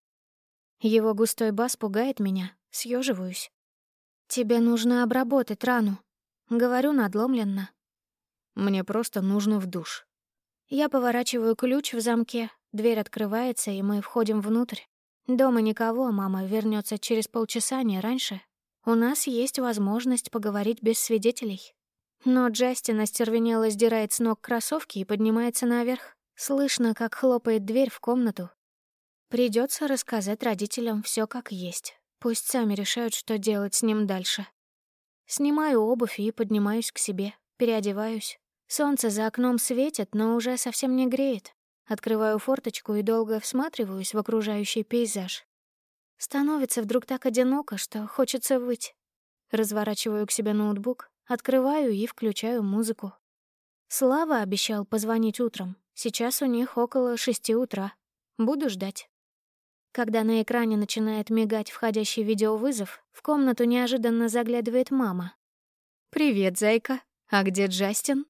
Его густой бас пугает меня, съеживаюсь. «Тебе нужно обработать рану», — говорю надломленно. «Мне просто нужно в душ». Я поворачиваю ключ в замке, дверь открывается, и мы входим внутрь. Дома никого, мама вернется через полчаса, не раньше. У нас есть возможность поговорить без свидетелей. Но Джастин остервенело сдирает с ног кроссовки и поднимается наверх. Слышно, как хлопает дверь в комнату. Придется рассказать родителям все как есть. Пусть сами решают, что делать с ним дальше. Снимаю обувь и поднимаюсь к себе, переодеваюсь. Солнце за окном светит, но уже совсем не греет. Открываю форточку и долго всматриваюсь в окружающий пейзаж. Становится вдруг так одиноко, что хочется выть. Разворачиваю к себе ноутбук, открываю и включаю музыку. Слава обещал позвонить утром. Сейчас у них около шести утра. Буду ждать. Когда на экране начинает мигать входящий видеовызов, в комнату неожиданно заглядывает мама. «Привет, зайка. А где Джастин?»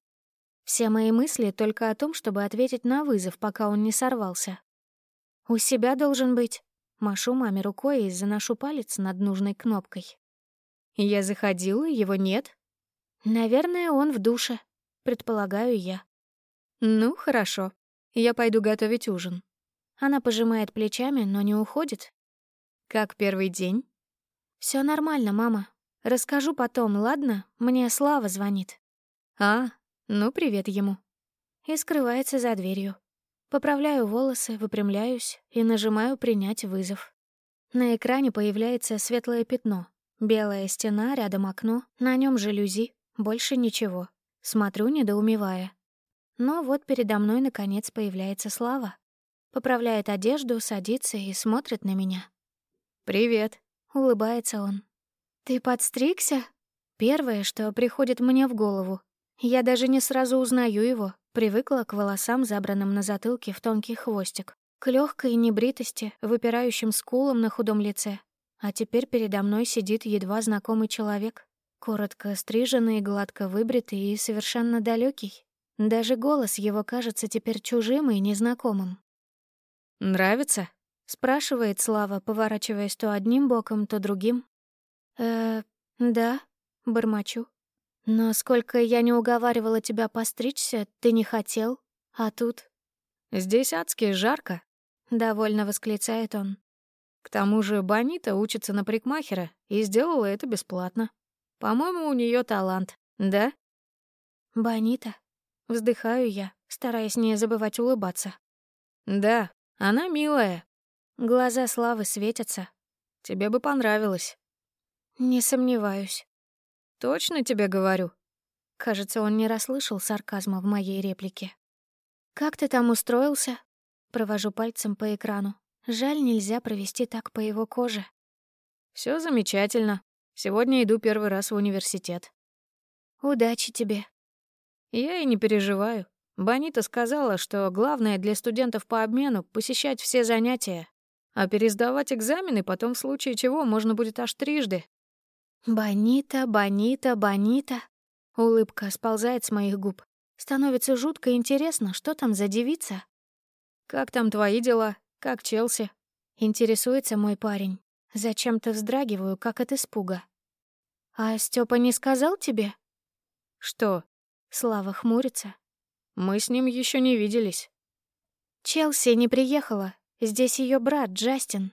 Все мои мысли только о том, чтобы ответить на вызов, пока он не сорвался. «У себя должен быть». Машу маме рукой и заношу палец над нужной кнопкой. Я заходила, его нет. Наверное, он в душе, предполагаю я. Ну, хорошо. Я пойду готовить ужин. Она пожимает плечами, но не уходит. «Как первый день?» Все нормально, мама. Расскажу потом, ладно? Мне Слава звонит». «А, ну привет ему». И скрывается за дверью. Поправляю волосы, выпрямляюсь и нажимаю «Принять вызов». На экране появляется светлое пятно. Белая стена, рядом окно, на нем жалюзи, больше ничего. Смотрю, недоумевая. Но вот передо мной наконец появляется Слава. Поправляет одежду, садится и смотрит на меня. «Привет», — улыбается он. «Ты подстригся?» Первое, что приходит мне в голову. Я даже не сразу узнаю его, привыкла к волосам, забранным на затылке в тонкий хвостик, к легкой небритости, выпирающим скулам на худом лице. А теперь передо мной сидит едва знакомый человек, коротко стриженный, гладко выбритый и совершенно далекий. Даже голос его кажется теперь чужим и незнакомым. «Нравится?» — спрашивает Слава, поворачиваясь то одним боком, то другим. «Э, да», — бормочу. «Но сколько я не уговаривала тебя постричься, ты не хотел, а тут...» «Здесь адски жарко», — довольно восклицает он. «К тому же Бонита учится на парикмахера и сделала это бесплатно. По-моему, у нее талант, да?» «Бонита?» — вздыхаю я, стараясь не забывать улыбаться. «Да, она милая». Глаза Славы светятся. «Тебе бы понравилось». «Не сомневаюсь». «Точно тебе говорю». Кажется, он не расслышал сарказма в моей реплике. «Как ты там устроился?» Провожу пальцем по экрану. Жаль, нельзя провести так по его коже. Все замечательно. Сегодня иду первый раз в университет». «Удачи тебе». «Я и не переживаю. Бонита сказала, что главное для студентов по обмену — посещать все занятия, а пересдавать экзамены потом в случае чего можно будет аж трижды. «Бонита, Бонита, Бонита». Улыбка сползает с моих губ. Становится жутко интересно, что там за девица. «Как там твои дела? Как Челси?» Интересуется мой парень. Зачем-то вздрагиваю, как от испуга. «А Степа не сказал тебе?» «Что?» Слава хмурится. «Мы с ним еще не виделись». «Челси не приехала. Здесь ее брат Джастин».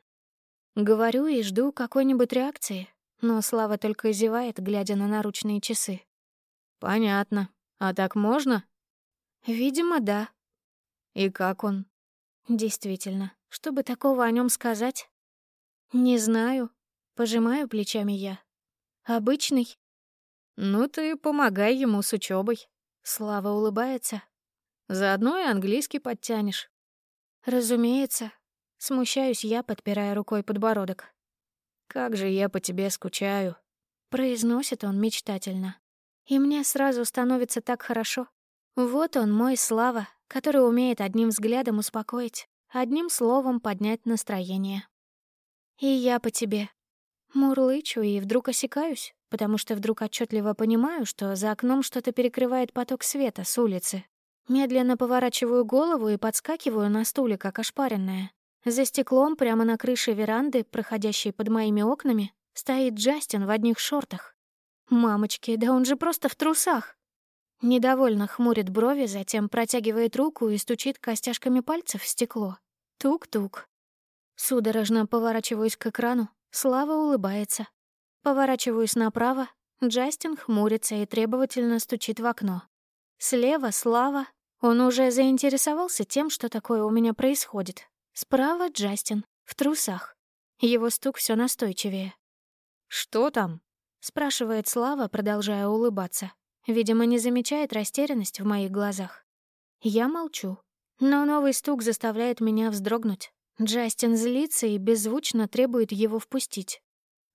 Говорю и жду какой-нибудь реакции, но Слава только зевает, глядя на наручные часы. «Понятно. А так можно?» «Видимо, да». «И как он?» «Действительно, чтобы такого о нем сказать?» «Не знаю». Пожимаю плечами я. «Обычный». «Ну ты помогай ему с учебой. Слава улыбается. «Заодно и английский подтянешь». «Разумеется». Смущаюсь я, подпирая рукой подбородок. «Как же я по тебе скучаю», — произносит он мечтательно. И мне сразу становится так хорошо. Вот он, мой Слава, который умеет одним взглядом успокоить, одним словом поднять настроение. И я по тебе. Мурлычу и вдруг осекаюсь, потому что вдруг отчетливо понимаю, что за окном что-то перекрывает поток света с улицы. Медленно поворачиваю голову и подскакиваю на стуле, как ошпаренная. За стеклом, прямо на крыше веранды, проходящей под моими окнами, стоит Джастин в одних шортах. Мамочки, да он же просто в трусах. Недовольно хмурит брови, затем протягивает руку и стучит костяшками пальцев в стекло. Тук-тук. Судорожно поворачиваюсь к экрану. Слава улыбается. Поворачиваюсь направо. Джастин хмурится и требовательно стучит в окно. Слева Слава. Он уже заинтересовался тем, что такое у меня происходит. Справа Джастин, в трусах. Его стук все настойчивее. «Что там?» — спрашивает Слава, продолжая улыбаться. Видимо, не замечает растерянность в моих глазах. Я молчу. Но новый стук заставляет меня вздрогнуть. Джастин злится и беззвучно требует его впустить.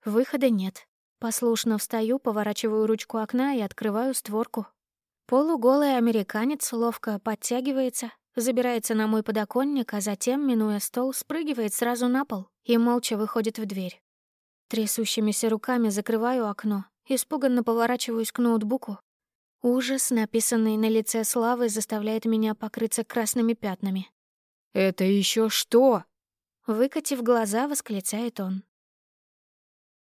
Выхода нет. Послушно встаю, поворачиваю ручку окна и открываю створку. Полуголый американец ловко подтягивается, забирается на мой подоконник, а затем, минуя стол, спрыгивает сразу на пол и молча выходит в дверь. Трясущимися руками закрываю окно, испуганно поворачиваюсь к ноутбуку. Ужас, написанный на лице Славы, заставляет меня покрыться красными пятнами. «Это еще что?» Выкатив глаза, восклицает он.